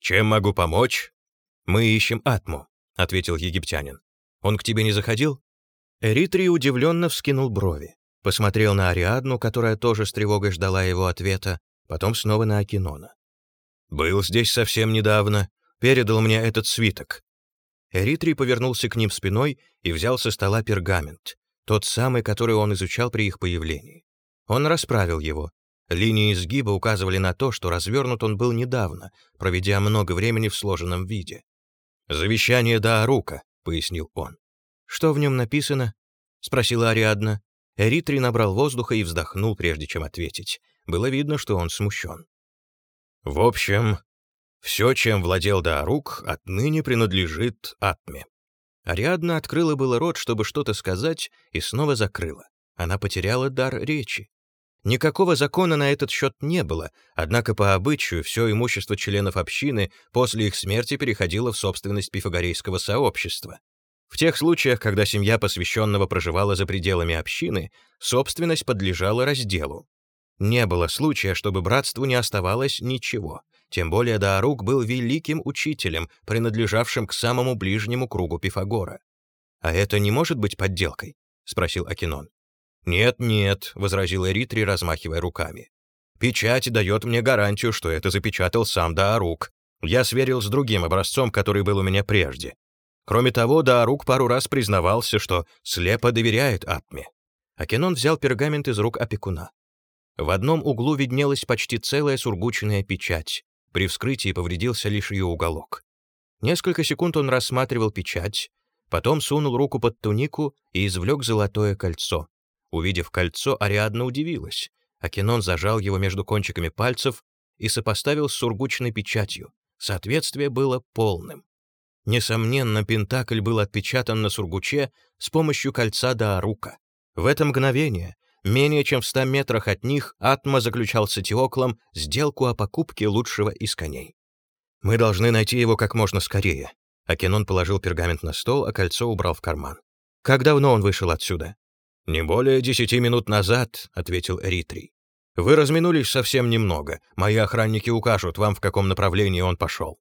«Чем могу помочь?» «Мы ищем Атму», — ответил египтянин. «Он к тебе не заходил?» Эритрий удивленно вскинул брови, посмотрел на Ариадну, которая тоже с тревогой ждала его ответа, потом снова на Акинона. «Был здесь совсем недавно, передал мне этот свиток». Эритрий повернулся к ним спиной и взял со стола пергамент, тот самый, который он изучал при их появлении. Он расправил его, Линии изгиба указывали на то, что развернут он был недавно, проведя много времени в сложенном виде. «Завещание Даарука», — пояснил он. «Что в нем написано?» — спросила Ариадна. Эритри набрал воздуха и вздохнул, прежде чем ответить. Было видно, что он смущен. «В общем, все, чем владел Даарук, отныне принадлежит Атме». Ариадна открыла было рот, чтобы что-то сказать, и снова закрыла. Она потеряла дар речи. Никакого закона на этот счет не было, однако по обычаю все имущество членов общины после их смерти переходило в собственность пифагорейского сообщества. В тех случаях, когда семья посвященного проживала за пределами общины, собственность подлежала разделу. Не было случая, чтобы братству не оставалось ничего. Тем более Даарук был великим учителем, принадлежавшим к самому ближнему кругу Пифагора. «А это не может быть подделкой?» — спросил Акинон. «Нет-нет», — возразил Эритри, размахивая руками. «Печать дает мне гарантию, что это запечатал сам Даарук. Я сверил с другим образцом, который был у меня прежде. Кроме того, Даарук пару раз признавался, что слепо доверяет Атме». Акинон взял пергамент из рук опекуна. В одном углу виднелась почти целая сургучная печать. При вскрытии повредился лишь ее уголок. Несколько секунд он рассматривал печать, потом сунул руку под тунику и извлек золотое кольцо. Увидев кольцо, Ариадна удивилась. Акинон зажал его между кончиками пальцев и сопоставил с сургучной печатью. Соответствие было полным. Несомненно, Пентакль был отпечатан на сургуче с помощью кольца Даарука. В это мгновение, менее чем в ста метрах от них, Атма заключал с Этиоклом сделку о покупке лучшего из коней. «Мы должны найти его как можно скорее». Акинон положил пергамент на стол, а кольцо убрал в карман. «Как давно он вышел отсюда?» «Не более десяти минут назад», — ответил Эритрий. «Вы разминулись совсем немного. Мои охранники укажут вам, в каком направлении он пошел».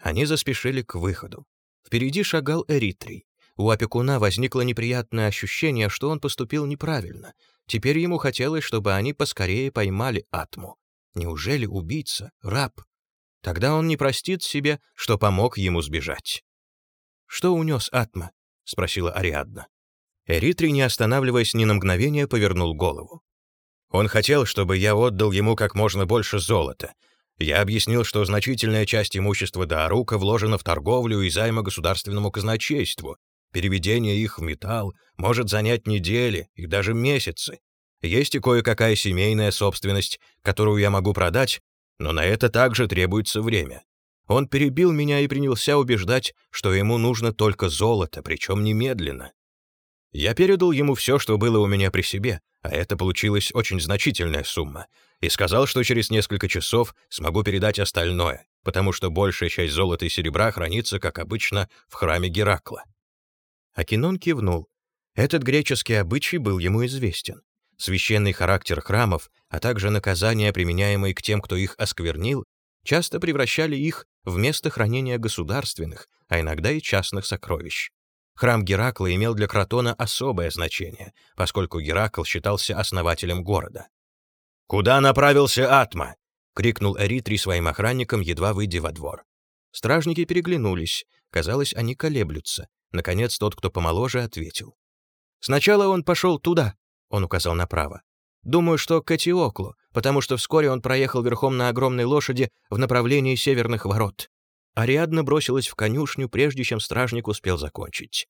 Они заспешили к выходу. Впереди шагал Эритрий. У опекуна возникло неприятное ощущение, что он поступил неправильно. Теперь ему хотелось, чтобы они поскорее поймали Атму. Неужели убийца, раб? Тогда он не простит себе, что помог ему сбежать. «Что унес Атма?» — спросила Ариадна. Эритри, не останавливаясь ни на мгновение, повернул голову. Он хотел, чтобы я отдал ему как можно больше золота. Я объяснил, что значительная часть имущества Даарука вложена в торговлю и займы государственному казначейству. Переведение их в металл может занять недели и даже месяцы. Есть и кое-какая семейная собственность, которую я могу продать, но на это также требуется время. Он перебил меня и принялся убеждать, что ему нужно только золото, причем немедленно. Я передал ему все, что было у меня при себе, а это получилась очень значительная сумма, и сказал, что через несколько часов смогу передать остальное, потому что большая часть золота и серебра хранится, как обычно, в храме Геракла. Акинон кивнул. Этот греческий обычай был ему известен. Священный характер храмов, а также наказания, применяемые к тем, кто их осквернил, часто превращали их в место хранения государственных, а иногда и частных сокровищ. Храм Геракла имел для Кротона особое значение, поскольку Геракл считался основателем города. «Куда направился Атма?» — крикнул Эритрий своим охранникам, едва выйдя во двор. Стражники переглянулись. Казалось, они колеблются. Наконец, тот, кто помоложе, ответил. «Сначала он пошел туда», — он указал направо. «Думаю, что к Этиоклу, потому что вскоре он проехал верхом на огромной лошади в направлении северных ворот. Ариадна бросилась в конюшню, прежде чем стражник успел закончить.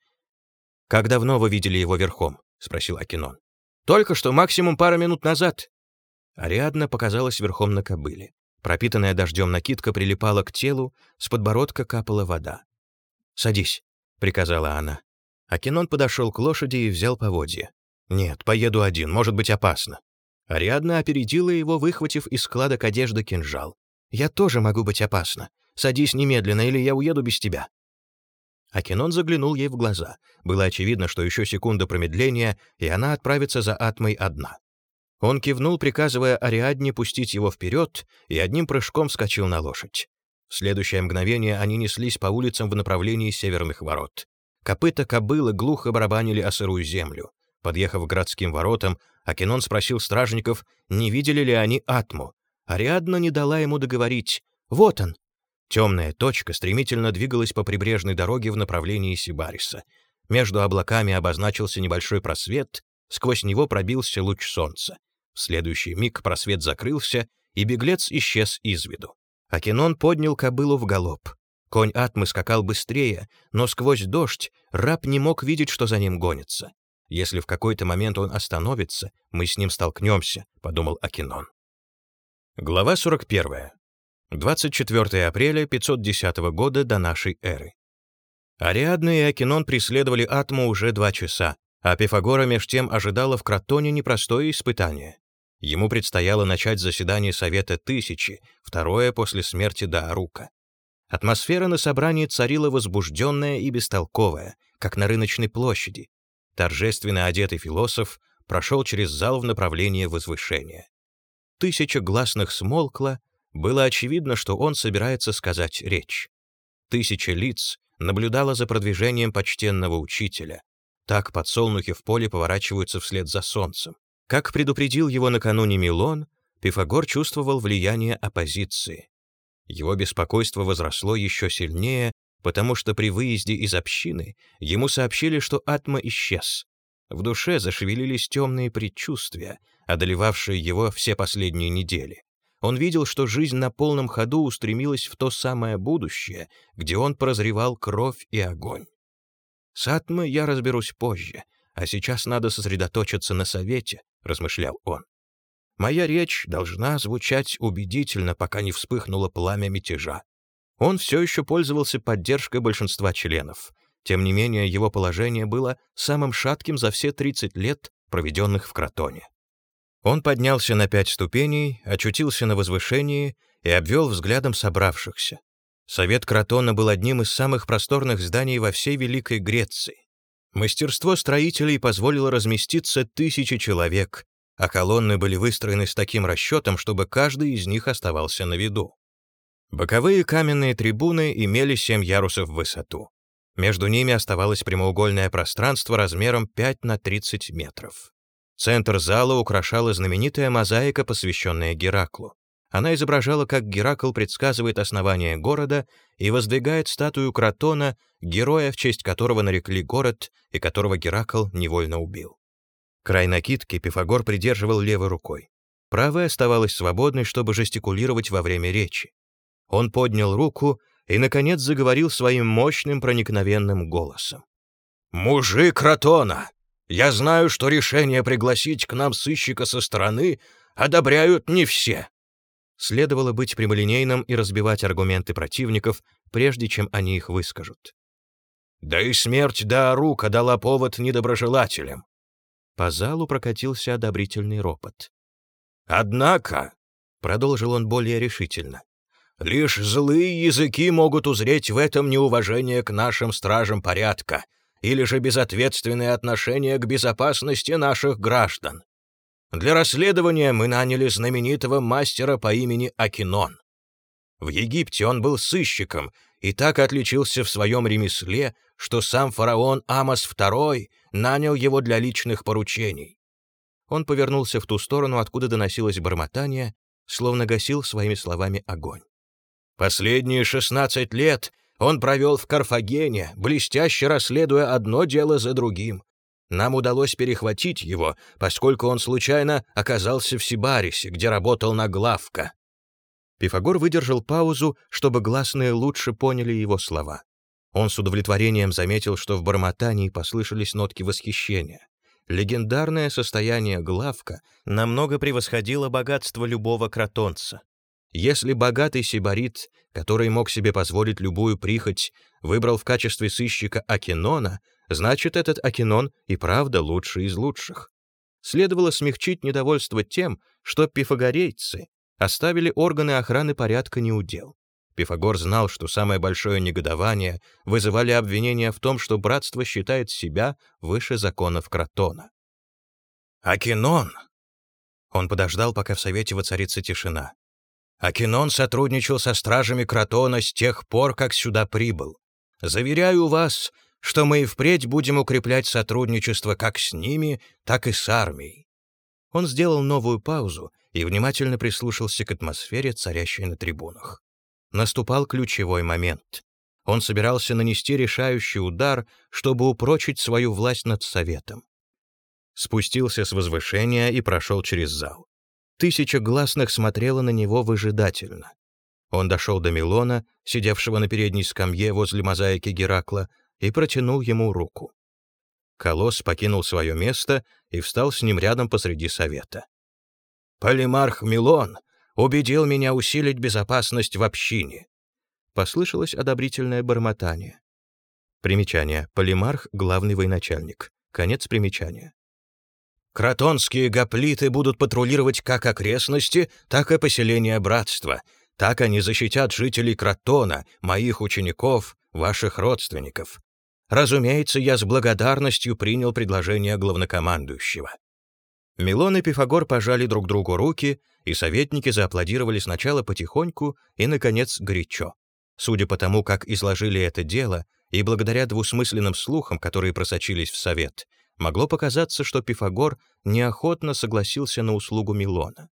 «Как давно вы видели его верхом?» — спросил Акинон. «Только что, максимум пару минут назад». Ариадна показалась верхом на кобыле. Пропитанная дождем накидка прилипала к телу, с подбородка капала вода. «Садись», — приказала она. Акинон подошел к лошади и взял поводья. «Нет, поеду один, может быть опасно». Ариадна опередила его, выхватив из складок одежды кинжал. «Я тоже могу быть опасна. Садись немедленно, или я уеду без тебя». Акинон заглянул ей в глаза. Было очевидно, что еще секунда промедления, и она отправится за Атмой одна. Он кивнул, приказывая Ариадне пустить его вперед, и одним прыжком вскочил на лошадь. В следующее мгновение они неслись по улицам в направлении северных ворот. Копыта кобылы глухо барабанили о сырую землю. Подъехав к городским воротам, Акинон спросил стражников, не видели ли они Атму. Ариадна не дала ему договорить. «Вот он!» Темная точка стремительно двигалась по прибрежной дороге в направлении Сибариса. Между облаками обозначился небольшой просвет, сквозь него пробился луч солнца. В следующий миг просвет закрылся, и беглец исчез из виду. Акинон поднял кобылу в галоп. Конь Атмы скакал быстрее, но сквозь дождь раб не мог видеть, что за ним гонится. «Если в какой-то момент он остановится, мы с ним столкнемся», — подумал Акинон. Глава 41. 24 апреля 510 года до нашей эры. Ариадна и Акинон преследовали Атму уже два часа, а Пифагора меж тем ожидала в Кротоне непростое испытание. Ему предстояло начать заседание Совета Тысячи, второе после смерти Даарука. Атмосфера на собрании царила возбужденная и бестолковая, как на рыночной площади. Торжественно одетый философ прошел через зал в направлении возвышения. Тысяча гласных смолкла, было очевидно, что он собирается сказать речь. Тысяча лиц наблюдала за продвижением почтенного учителя. Так подсолнухи в поле поворачиваются вслед за солнцем. Как предупредил его накануне Милон, Пифагор чувствовал влияние оппозиции. Его беспокойство возросло еще сильнее, потому что при выезде из общины ему сообщили, что Атма исчез. В душе зашевелились темные предчувствия, одолевавшие его все последние недели. Он видел, что жизнь на полном ходу устремилась в то самое будущее, где он прозревал кровь и огонь. «С Атмой я разберусь позже, а сейчас надо сосредоточиться на совете», — размышлял он. Моя речь должна звучать убедительно, пока не вспыхнуло пламя мятежа. Он все еще пользовался поддержкой большинства членов. Тем не менее, его положение было самым шатким за все 30 лет, проведенных в Кротоне. Он поднялся на пять ступеней, очутился на возвышении и обвел взглядом собравшихся. Совет Кротона был одним из самых просторных зданий во всей Великой Греции. Мастерство строителей позволило разместиться тысячи человек, а колонны были выстроены с таким расчетом, чтобы каждый из них оставался на виду. Боковые каменные трибуны имели семь ярусов в высоту. Между ними оставалось прямоугольное пространство размером 5 на 30 метров. Центр зала украшала знаменитая мозаика, посвященная Гераклу. Она изображала, как Геракл предсказывает основание города и воздвигает статую Кротона, героя, в честь которого нарекли город и которого Геракл невольно убил. Край накидки Пифагор придерживал левой рукой. Правая оставалась свободной, чтобы жестикулировать во время речи. Он поднял руку и, наконец, заговорил своим мощным проникновенным голосом. «Мужи Кротона! Я знаю, что решение пригласить к нам сыщика со стороны одобряют не все». Следовало быть прямолинейным и разбивать аргументы противников, прежде чем они их выскажут. «Да и смерть Даарука дала повод недоброжелателям. По залу прокатился одобрительный ропот. «Однако», — продолжил он более решительно, «лишь злые языки могут узреть в этом неуважение к нашим стражам порядка или же безответственное отношение к безопасности наших граждан. Для расследования мы наняли знаменитого мастера по имени Акинон. В Египте он был сыщиком и так отличился в своем ремесле, что сам фараон Амос II нанял его для личных поручений. Он повернулся в ту сторону, откуда доносилось бормотание, словно гасил своими словами огонь. Последние 16 лет он провел в Карфагене, блестяще расследуя одно дело за другим. Нам удалось перехватить его, поскольку он случайно оказался в Сибарисе, где работал на главка. Пифагор выдержал паузу, чтобы гласные лучше поняли его слова. Он с удовлетворением заметил, что в бормотании послышались нотки восхищения. Легендарное состояние главка намного превосходило богатство любого кротонца. Если богатый сибарит, который мог себе позволить любую прихоть, выбрал в качестве сыщика Акинона, значит, этот Акинон и правда лучший из лучших. Следовало смягчить недовольство тем, что пифагорейцы оставили органы охраны порядка неудел. Пифагор знал, что самое большое негодование вызывали обвинения в том, что братство считает себя выше законов Кротона. «Акинон!» Он подождал, пока в Совете воцарится тишина. «Акинон сотрудничал со стражами Кротона с тех пор, как сюда прибыл. Заверяю вас, что мы и впредь будем укреплять сотрудничество как с ними, так и с армией». Он сделал новую паузу и внимательно прислушался к атмосфере, царящей на трибунах. Наступал ключевой момент. Он собирался нанести решающий удар, чтобы упрочить свою власть над Советом. Спустился с возвышения и прошел через зал. Тысяча гласных смотрела на него выжидательно. Он дошел до Милона, сидевшего на передней скамье возле мозаики Геракла, и протянул ему руку. Колосс покинул свое место и встал с ним рядом посреди совета. «Полимарх Милон убедил меня усилить безопасность в общине», — послышалось одобрительное бормотание. Примечание. Полимарх — главный военачальник. Конец примечания. Кротонские гоплиты будут патрулировать как окрестности, так и поселения братства. Так они защитят жителей Кротона, моих учеников, ваших родственников. Разумеется, я с благодарностью принял предложение главнокомандующего. Милон и Пифагор пожали друг другу руки, и советники зааплодировали сначала потихоньку и, наконец, горячо. Судя по тому, как изложили это дело, и благодаря двусмысленным слухам, которые просочились в совет, могло показаться, что Пифагор неохотно согласился на услугу Милона.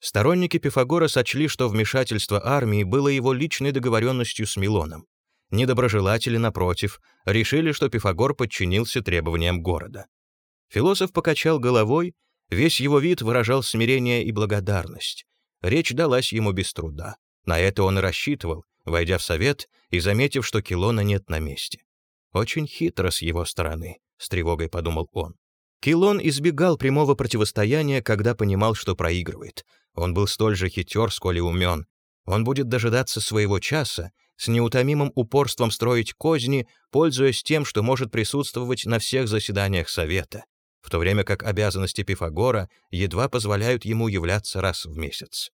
Сторонники Пифагора сочли, что вмешательство армии было его личной договоренностью с Милоном. Недоброжелатели, напротив, решили, что Пифагор подчинился требованиям города. Философ покачал головой, весь его вид выражал смирение и благодарность. Речь далась ему без труда. На это он и рассчитывал, войдя в совет и заметив, что Килона нет на месте. Очень хитро с его стороны с тревогой подумал он. Килон избегал прямого противостояния, когда понимал, что проигрывает. Он был столь же хитер, сколь и умен. Он будет дожидаться своего часа, с неутомимым упорством строить козни, пользуясь тем, что может присутствовать на всех заседаниях Совета, в то время как обязанности Пифагора едва позволяют ему являться раз в месяц.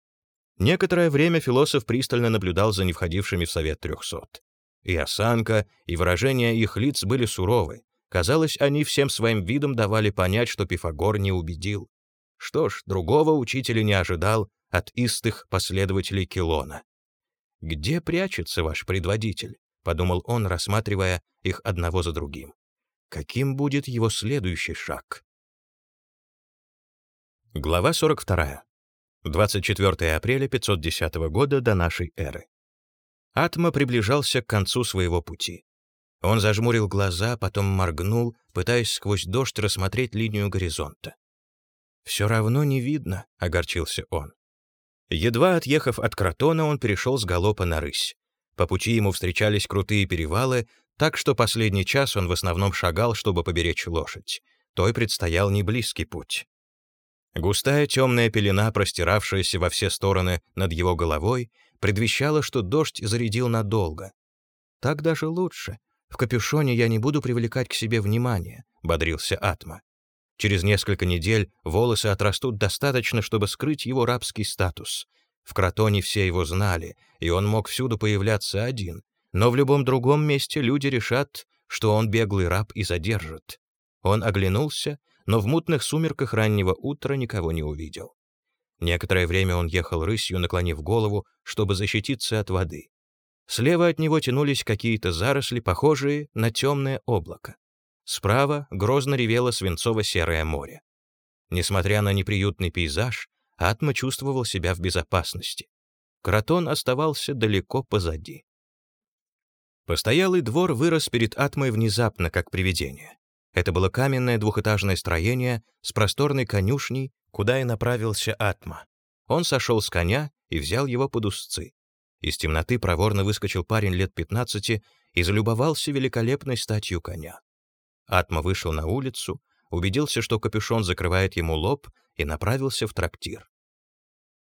Некоторое время философ пристально наблюдал за невходившими в Совет трехсот. И осанка, и выражения их лиц были суровы, Казалось, они всем своим видом давали понять, что Пифагор не убедил. Что ж, другого учителя не ожидал от истых последователей Килона. «Где прячется ваш предводитель?» — подумал он, рассматривая их одного за другим. «Каким будет его следующий шаг?» Глава 42. 24 апреля 510 года до нашей эры. Атма приближался к концу своего пути. Он зажмурил глаза, потом моргнул, пытаясь сквозь дождь рассмотреть линию горизонта. «Все равно не видно», — огорчился он. Едва отъехав от Кротона, он перешел с галопа на рысь. По пути ему встречались крутые перевалы, так что последний час он в основном шагал, чтобы поберечь лошадь. Той предстоял неблизкий путь. Густая темная пелена, простиравшаяся во все стороны над его головой, предвещала, что дождь зарядил надолго. Так даже лучше. «В капюшоне я не буду привлекать к себе внимание», — бодрился Атма. «Через несколько недель волосы отрастут достаточно, чтобы скрыть его рабский статус. В Кротоне все его знали, и он мог всюду появляться один, но в любом другом месте люди решат, что он беглый раб и задержат». Он оглянулся, но в мутных сумерках раннего утра никого не увидел. Некоторое время он ехал рысью, наклонив голову, чтобы защититься от воды. Слева от него тянулись какие-то заросли, похожие на темное облако. Справа грозно ревело свинцово-серое море. Несмотря на неприютный пейзаж, Атма чувствовал себя в безопасности. Кротон оставался далеко позади. Постоялый двор вырос перед Атмой внезапно, как привидение. Это было каменное двухэтажное строение с просторной конюшней, куда и направился Атма. Он сошел с коня и взял его под узцы. Из темноты проворно выскочил парень лет 15 и залюбовался великолепной статью коня. Атма вышел на улицу, убедился, что капюшон закрывает ему лоб, и направился в трактир.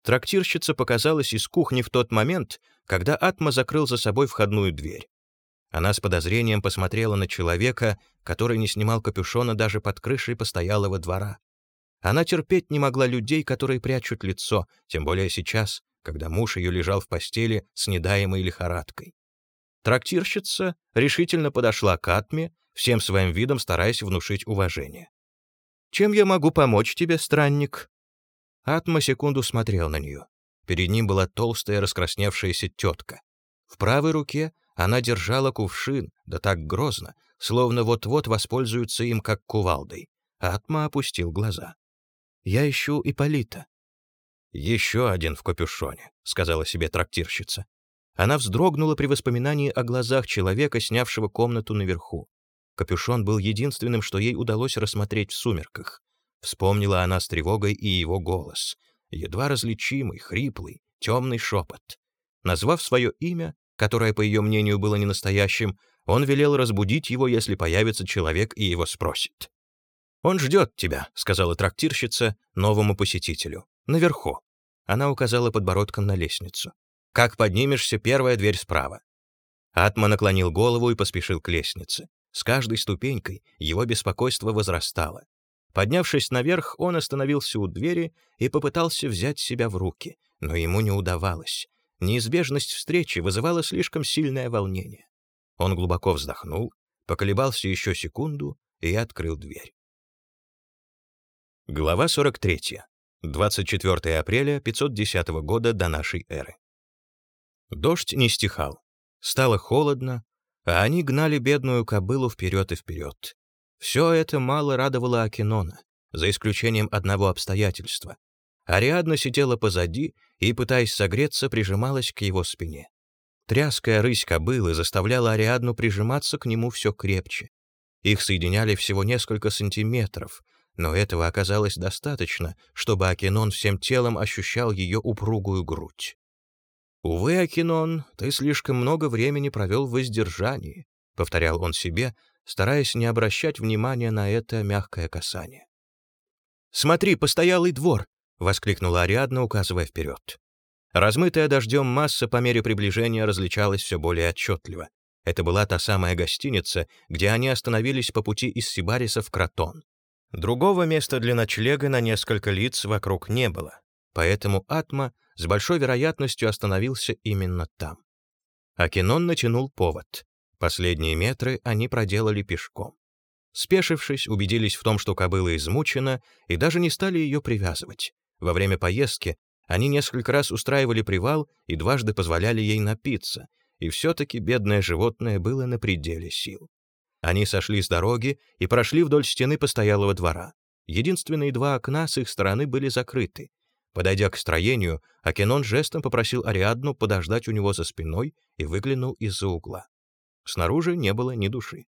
Трактирщица показалась из кухни в тот момент, когда Атма закрыл за собой входную дверь. Она с подозрением посмотрела на человека, который не снимал капюшона даже под крышей постоялого двора. Она терпеть не могла людей, которые прячут лицо, тем более сейчас, когда муж ее лежал в постели с недаемой лихорадкой. Трактирщица решительно подошла к Атме, всем своим видом стараясь внушить уважение. «Чем я могу помочь тебе, странник?» Атма секунду смотрел на нее. Перед ним была толстая раскрасневшаяся тетка. В правой руке она держала кувшин, да так грозно, словно вот-вот воспользуются им как кувалдой. Атма опустил глаза. «Я ищу Иполита», «Еще один в капюшоне», — сказала себе трактирщица. Она вздрогнула при воспоминании о глазах человека, снявшего комнату наверху. Капюшон был единственным, что ей удалось рассмотреть в сумерках. Вспомнила она с тревогой и его голос. Едва различимый, хриплый, темный шепот. Назвав свое имя, которое, по ее мнению, было ненастоящим, он велел разбудить его, если появится человек и его спросит. «Он ждет тебя», — сказала трактирщица новому посетителю. «Наверху». Она указала подбородком на лестницу. «Как поднимешься, первая дверь справа». Атма наклонил голову и поспешил к лестнице. С каждой ступенькой его беспокойство возрастало. Поднявшись наверх, он остановился у двери и попытался взять себя в руки, но ему не удавалось. Неизбежность встречи вызывала слишком сильное волнение. Он глубоко вздохнул, поколебался еще секунду и открыл дверь. Глава 43. 24 апреля 510 года до нашей эры. Дождь не стихал. Стало холодно, а они гнали бедную кобылу вперед и вперед. Все это мало радовало Акинона, за исключением одного обстоятельства. Ариадна сидела позади и, пытаясь согреться, прижималась к его спине. Тряская рысь кобылы заставляла Ариадну прижиматься к нему все крепче. Их соединяли всего несколько сантиметров, но этого оказалось достаточно, чтобы Акинон всем телом ощущал ее упругую грудь. «Увы, Акинон, ты слишком много времени провел в воздержании», — повторял он себе, стараясь не обращать внимания на это мягкое касание. «Смотри, постоялый двор!» — воскликнула Ариадна, указывая вперед. Размытая дождем масса по мере приближения различалась все более отчетливо. Это была та самая гостиница, где они остановились по пути из Сибариса в Кротон. Другого места для ночлега на несколько лиц вокруг не было, поэтому Атма с большой вероятностью остановился именно там. Акинон натянул повод. Последние метры они проделали пешком. Спешившись, убедились в том, что кобыла измучена, и даже не стали ее привязывать. Во время поездки они несколько раз устраивали привал и дважды позволяли ей напиться, и все-таки бедное животное было на пределе сил. Они сошли с дороги и прошли вдоль стены постоялого двора. Единственные два окна с их стороны были закрыты. Подойдя к строению, Акинон жестом попросил Ариадну подождать у него за спиной и выглянул из-за угла. Снаружи не было ни души.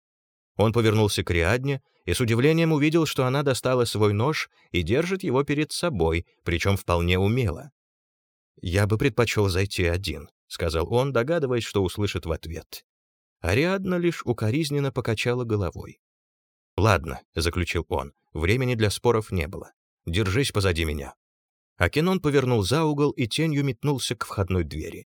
Он повернулся к Риадне и с удивлением увидел, что она достала свой нож и держит его перед собой, причем вполне умело. «Я бы предпочел зайти один», — сказал он, догадываясь, что услышит в ответ. Ариадна лишь укоризненно покачала головой. «Ладно», — заключил он, — «времени для споров не было. Держись позади меня». Акинон повернул за угол и тенью метнулся к входной двери.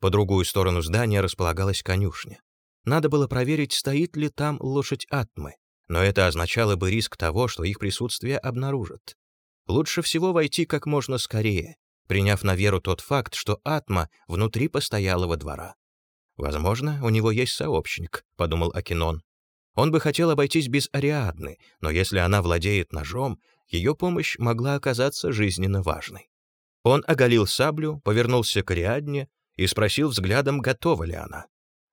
По другую сторону здания располагалась конюшня. Надо было проверить, стоит ли там лошадь Атмы, но это означало бы риск того, что их присутствие обнаружат. Лучше всего войти как можно скорее, приняв на веру тот факт, что Атма внутри постоялого двора. «Возможно, у него есть сообщник», — подумал Акинон. Он бы хотел обойтись без Ариадны, но если она владеет ножом, ее помощь могла оказаться жизненно важной. Он оголил саблю, повернулся к Ариадне и спросил взглядом, готова ли она.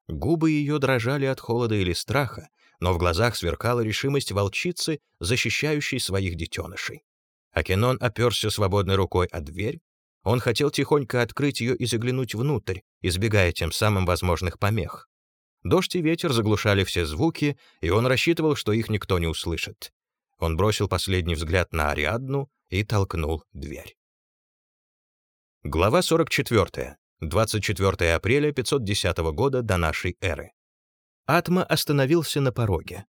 Губы ее дрожали от холода или страха, но в глазах сверкала решимость волчицы, защищающей своих детенышей. Акинон оперся свободной рукой о дверь. Он хотел тихонько открыть ее и заглянуть внутрь, избегая тем самым возможных помех. Дождь и ветер заглушали все звуки, и он рассчитывал, что их никто не услышит. Он бросил последний взгляд на Ариадну и толкнул дверь. Глава 44. 24 апреля 510 года до нашей эры. Атма остановился на пороге.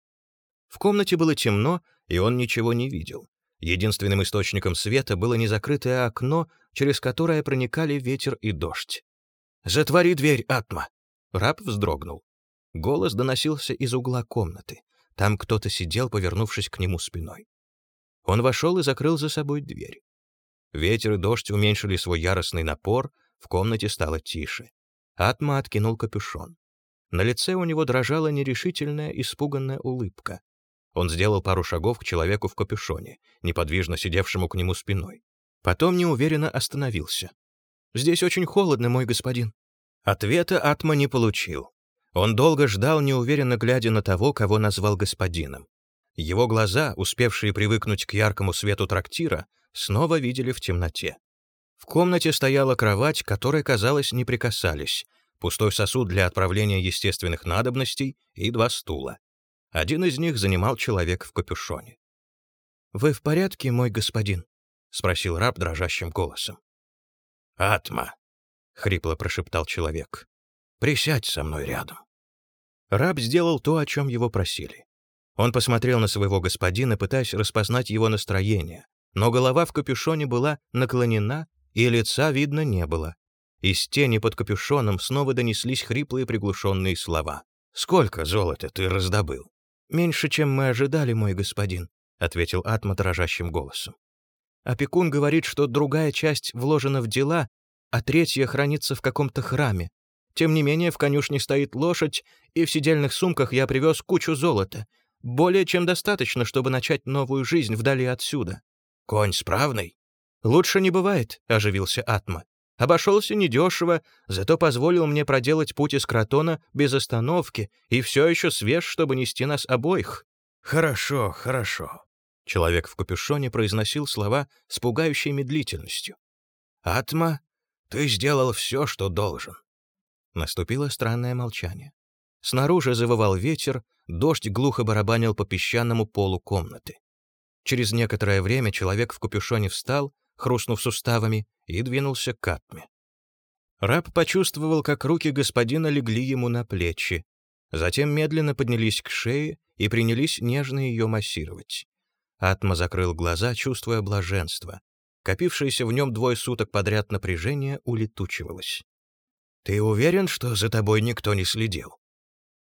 В комнате было темно, и он ничего не видел. Единственным источником света было незакрытое окно, через которое проникали ветер и дождь. «Затвори дверь, Атма!» Раб вздрогнул. Голос доносился из угла комнаты. Там кто-то сидел, повернувшись к нему спиной. Он вошел и закрыл за собой дверь. Ветер и дождь уменьшили свой яростный напор, в комнате стало тише. Атма откинул капюшон. На лице у него дрожала нерешительная, испуганная улыбка. Он сделал пару шагов к человеку в капюшоне, неподвижно сидевшему к нему спиной. Потом неуверенно остановился. «Здесь очень холодно, мой господин». Ответа Атма не получил. Он долго ждал, неуверенно глядя на того, кого назвал господином. Его глаза, успевшие привыкнуть к яркому свету трактира, снова видели в темноте. В комнате стояла кровать, которой, казалось, не прикасались, пустой сосуд для отправления естественных надобностей и два стула. Один из них занимал человек в капюшоне. «Вы в порядке, мой господин?» — спросил раб дрожащим голосом. «Атма!» хрипло прошептал человек. «Присядь со мной рядом». Раб сделал то, о чем его просили. Он посмотрел на своего господина, пытаясь распознать его настроение, но голова в капюшоне была наклонена, и лица видно не было. Из тени под капюшоном снова донеслись хриплые приглушенные слова. «Сколько золота ты раздобыл?» «Меньше, чем мы ожидали, мой господин», — ответил Атма дрожащим голосом. «Опекун говорит, что другая часть вложена в дела, а третья хранится в каком-то храме. Тем не менее, в конюшне стоит лошадь, и в сидельных сумках я привез кучу золота. Более чем достаточно, чтобы начать новую жизнь вдали отсюда». «Конь справный?» «Лучше не бывает», — оживился Атма. Обошелся недешево, зато позволил мне проделать путь из Кротона без остановки и все еще свеж, чтобы нести нас обоих. «Хорошо, хорошо», — человек в капюшоне произносил слова с пугающей медлительностью. «Атма, ты сделал все, что должен». Наступило странное молчание. Снаружи завывал ветер, дождь глухо барабанил по песчаному полу комнаты. Через некоторое время человек в капюшоне встал, хрустнув суставами, и двинулся к Атме. Раб почувствовал, как руки господина легли ему на плечи, затем медленно поднялись к шее и принялись нежно ее массировать. Атма закрыл глаза, чувствуя блаженство. Копившееся в нем двое суток подряд напряжение улетучивалось. «Ты уверен, что за тобой никто не следил?»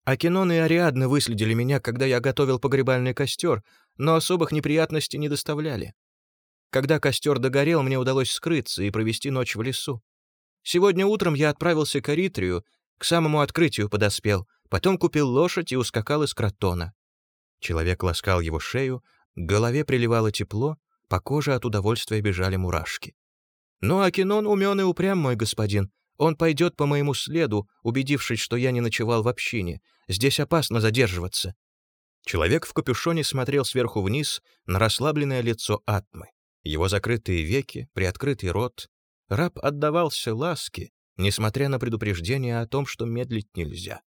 Акинон и Ариадна выследили меня, когда я готовил погребальный костер, но особых неприятностей не доставляли. Когда костер догорел, мне удалось скрыться и провести ночь в лесу. Сегодня утром я отправился к Аритрию, к самому открытию подоспел, потом купил лошадь и ускакал из кротона. Человек ласкал его шею, к голове приливало тепло, по коже от удовольствия бежали мурашки. «Ну, Акинон умен и упрям, мой господин. Он пойдет по моему следу, убедившись, что я не ночевал в общине. Здесь опасно задерживаться». Человек в капюшоне смотрел сверху вниз на расслабленное лицо Атмы его закрытые веки, приоткрытый рот. Раб отдавался ласке, несмотря на предупреждение о том, что медлить нельзя.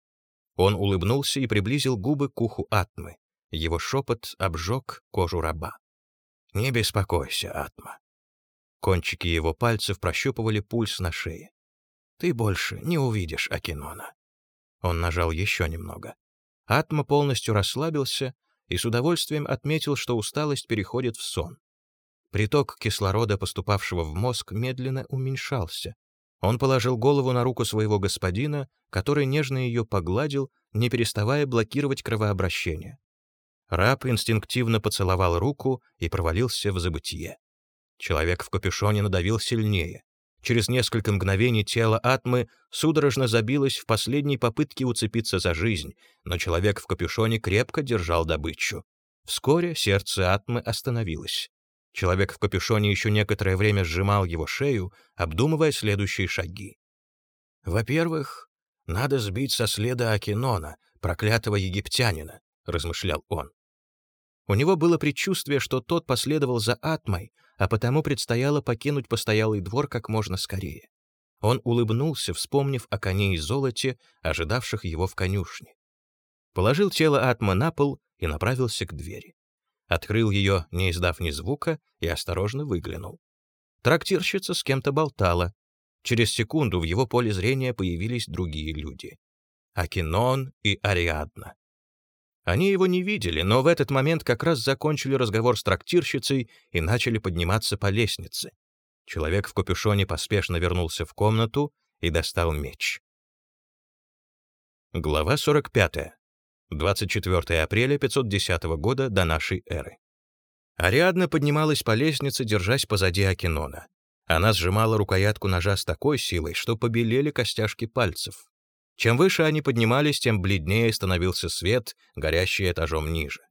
Он улыбнулся и приблизил губы к уху Атмы. Его шепот обжег кожу раба. «Не беспокойся, Атма». Кончики его пальцев прощупывали пульс на шее. «Ты больше не увидишь Акинона». Он нажал еще немного. Атма полностью расслабился и с удовольствием отметил, что усталость переходит в сон. Приток кислорода, поступавшего в мозг, медленно уменьшался. Он положил голову на руку своего господина, который нежно ее погладил, не переставая блокировать кровообращение. Раб инстинктивно поцеловал руку и провалился в забытье. Человек в капюшоне надавил сильнее. Через несколько мгновений тело Атмы судорожно забилось в последней попытке уцепиться за жизнь, но человек в капюшоне крепко держал добычу. Вскоре сердце Атмы остановилось. Человек в капюшоне еще некоторое время сжимал его шею, обдумывая следующие шаги. «Во-первых, надо сбить со следа Акинона, проклятого египтянина», — размышлял он. У него было предчувствие, что тот последовал за Атмой, а потому предстояло покинуть постоялый двор как можно скорее. Он улыбнулся, вспомнив о коне и золоте, ожидавших его в конюшне. Положил тело Атма на пол и направился к двери открыл ее, не издав ни звука, и осторожно выглянул. Трактирщица с кем-то болтала. Через секунду в его поле зрения появились другие люди. Акинон и Ариадна. Они его не видели, но в этот момент как раз закончили разговор с трактирщицей и начали подниматься по лестнице. Человек в капюшоне поспешно вернулся в комнату и достал меч. Глава 45. 24 апреля 510 года до нашей эры. Ариадна поднималась по лестнице, держась позади Акинона. Она сжимала рукоятку ножа с такой силой, что побелели костяшки пальцев. Чем выше они поднимались, тем бледнее становился свет, горящий этажом ниже.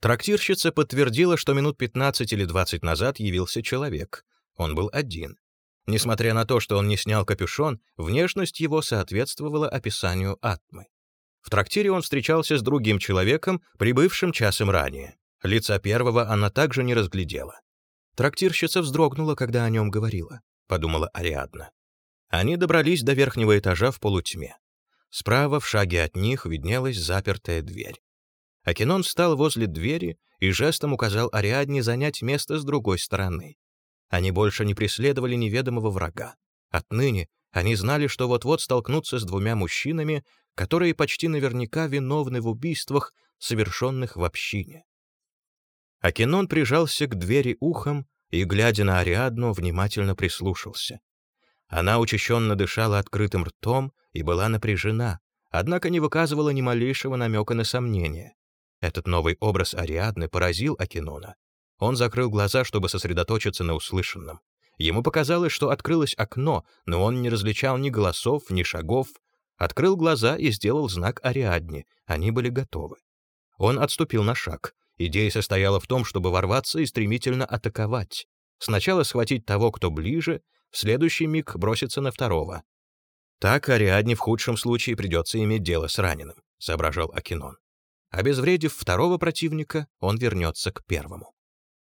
Трактирщица подтвердила, что минут 15 или 20 назад явился человек. Он был один. Несмотря на то, что он не снял капюшон, внешность его соответствовала описанию Атмы. В трактире он встречался с другим человеком, прибывшим часом ранее. Лица первого она также не разглядела. Трактирщица вздрогнула, когда о нем говорила, подумала Ариадна. Они добрались до верхнего этажа в полутьме. Справа, в шаге от них, виднелась запертая дверь. Акинон встал возле двери и жестом указал Ариадне занять место с другой стороны. Они больше не преследовали неведомого врага. Отныне Они знали, что вот-вот столкнутся с двумя мужчинами, которые почти наверняка виновны в убийствах, совершенных в общине. Акинон прижался к двери ухом и, глядя на Ариадну, внимательно прислушался. Она учащенно дышала открытым ртом и была напряжена, однако не выказывала ни малейшего намека на сомнение. Этот новый образ Ариадны поразил Акинона. Он закрыл глаза, чтобы сосредоточиться на услышанном. Ему показалось, что открылось окно, но он не различал ни голосов, ни шагов. Открыл глаза и сделал знак Ариадне. Они были готовы. Он отступил на шаг. Идея состояла в том, чтобы ворваться и стремительно атаковать. Сначала схватить того, кто ближе, в следующий миг броситься на второго. Так Ариадне в худшем случае придется иметь дело с раненым, соображал Акинон. Обезвредив второго противника, он вернется к первому.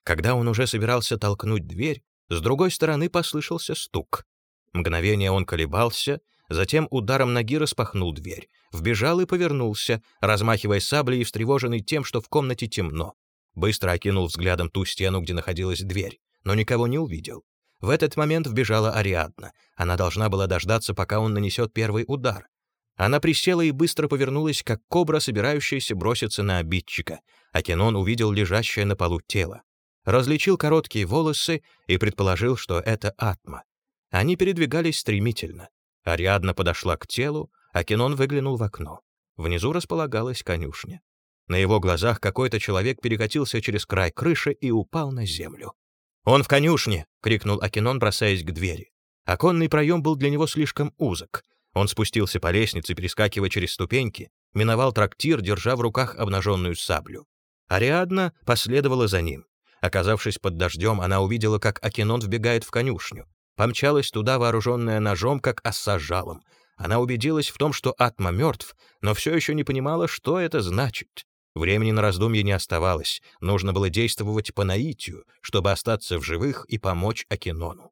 Когда он уже собирался толкнуть дверь, с другой стороны послышался стук. Мгновение он колебался, затем ударом ноги распахнул дверь, вбежал и повернулся, размахивая саблей и встревоженный тем, что в комнате темно. Быстро окинул взглядом ту стену, где находилась дверь, но никого не увидел. В этот момент вбежала Ариадна. Она должна была дождаться, пока он нанесет первый удар. Она присела и быстро повернулась, как кобра, собирающаяся броситься на обидчика. А Кенон увидел лежащее на полу тело различил короткие волосы и предположил, что это Атма. Они передвигались стремительно. Ариадна подошла к телу, а Кинон выглянул в окно. Внизу располагалась конюшня. На его глазах какой-то человек перекатился через край крыши и упал на землю. «Он в конюшне!» — крикнул Акинон, бросаясь к двери. Оконный проем был для него слишком узок. Он спустился по лестнице, перескакивая через ступеньки, миновал трактир, держа в руках обнаженную саблю. Ариадна последовала за ним. Оказавшись под дождем, она увидела, как Акинон вбегает в конюшню. Помчалась туда, вооруженная ножом, как оса жалом. Она убедилась в том, что Атма мертв, но все еще не понимала, что это значит. Времени на раздумье не оставалось. Нужно было действовать по наитию, чтобы остаться в живых и помочь Акинону.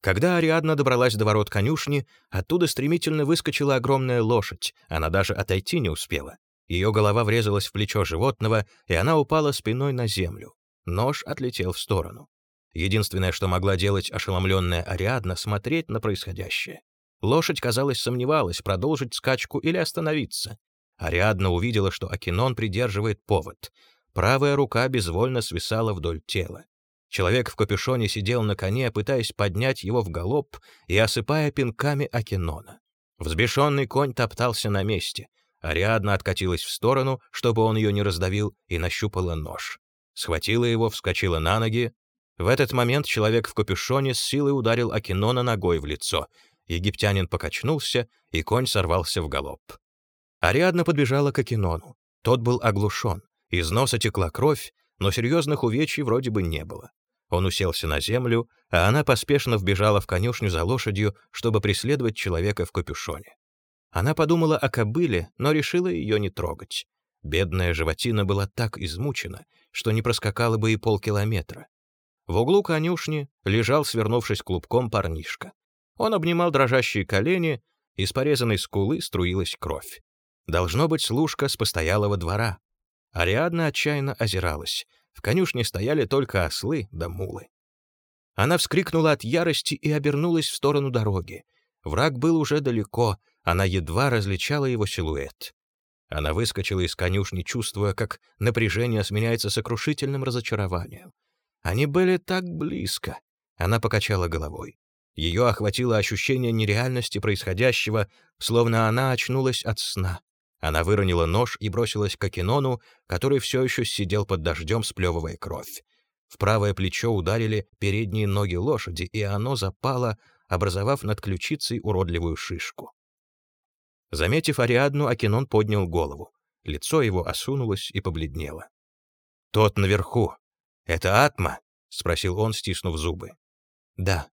Когда Ариадна добралась до ворот конюшни, оттуда стремительно выскочила огромная лошадь. Она даже отойти не успела. Ее голова врезалась в плечо животного, и она упала спиной на землю. Нож отлетел в сторону. Единственное, что могла делать ошеломленная Ариадна, смотреть на происходящее. Лошадь, казалось, сомневалась, продолжить скачку или остановиться. Ариадна увидела, что Акинон придерживает повод. Правая рука безвольно свисала вдоль тела. Человек в капюшоне сидел на коне, пытаясь поднять его в галоп и осыпая пинками Акинона. Взбешенный конь топтался на месте. Ариадна откатилась в сторону, чтобы он ее не раздавил, и нащупала нож схватила его, вскочила на ноги. В этот момент человек в капюшоне с силой ударил Акинона ногой в лицо. Египтянин покачнулся, и конь сорвался в галоп. Ариадна подбежала к Акинону. Тот был оглушен. Из носа текла кровь, но серьезных увечий вроде бы не было. Он уселся на землю, а она поспешно вбежала в конюшню за лошадью, чтобы преследовать человека в капюшоне. Она подумала о кобыле, но решила ее не трогать. Бедная животина была так измучена, что не проскакала бы и полкилометра. В углу конюшни лежал, свернувшись клубком, парнишка. Он обнимал дрожащие колени, из порезанной скулы струилась кровь. Должно быть служка с постоялого двора. Ариадна отчаянно озиралась. В конюшне стояли только ослы да мулы. Она вскрикнула от ярости и обернулась в сторону дороги. Враг был уже далеко, она едва различала его силуэт. Она выскочила из конюшни, чувствуя, как напряжение сменяется сокрушительным разочарованием. Они были так близко. Она покачала головой. Ее охватило ощущение нереальности происходящего, словно она очнулась от сна. Она выронила нож и бросилась к Акинону, который все еще сидел под дождем, сплевывая кровь. В правое плечо ударили передние ноги лошади, и оно запало, образовав над ключицей уродливую шишку. Заметив Ариадну, Акинон поднял голову. Лицо его осунулось и побледнело. «Тот наверху. Это Атма?» — спросил он, стиснув зубы. «Да».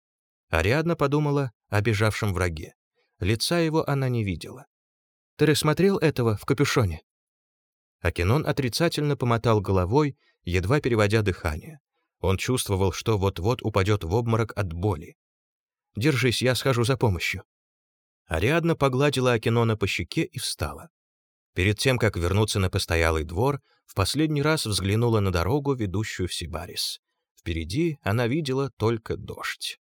Ариадна подумала о бежавшем враге. Лица его она не видела. «Ты рассмотрел этого в капюшоне?» Акинон отрицательно помотал головой, едва переводя дыхание. Он чувствовал, что вот-вот упадет в обморок от боли. «Держись, я схожу за помощью». Ариадна погладила Акинона по щеке и встала. Перед тем, как вернуться на постоялый двор, в последний раз взглянула на дорогу, ведущую в Сибарис. Впереди она видела только дождь.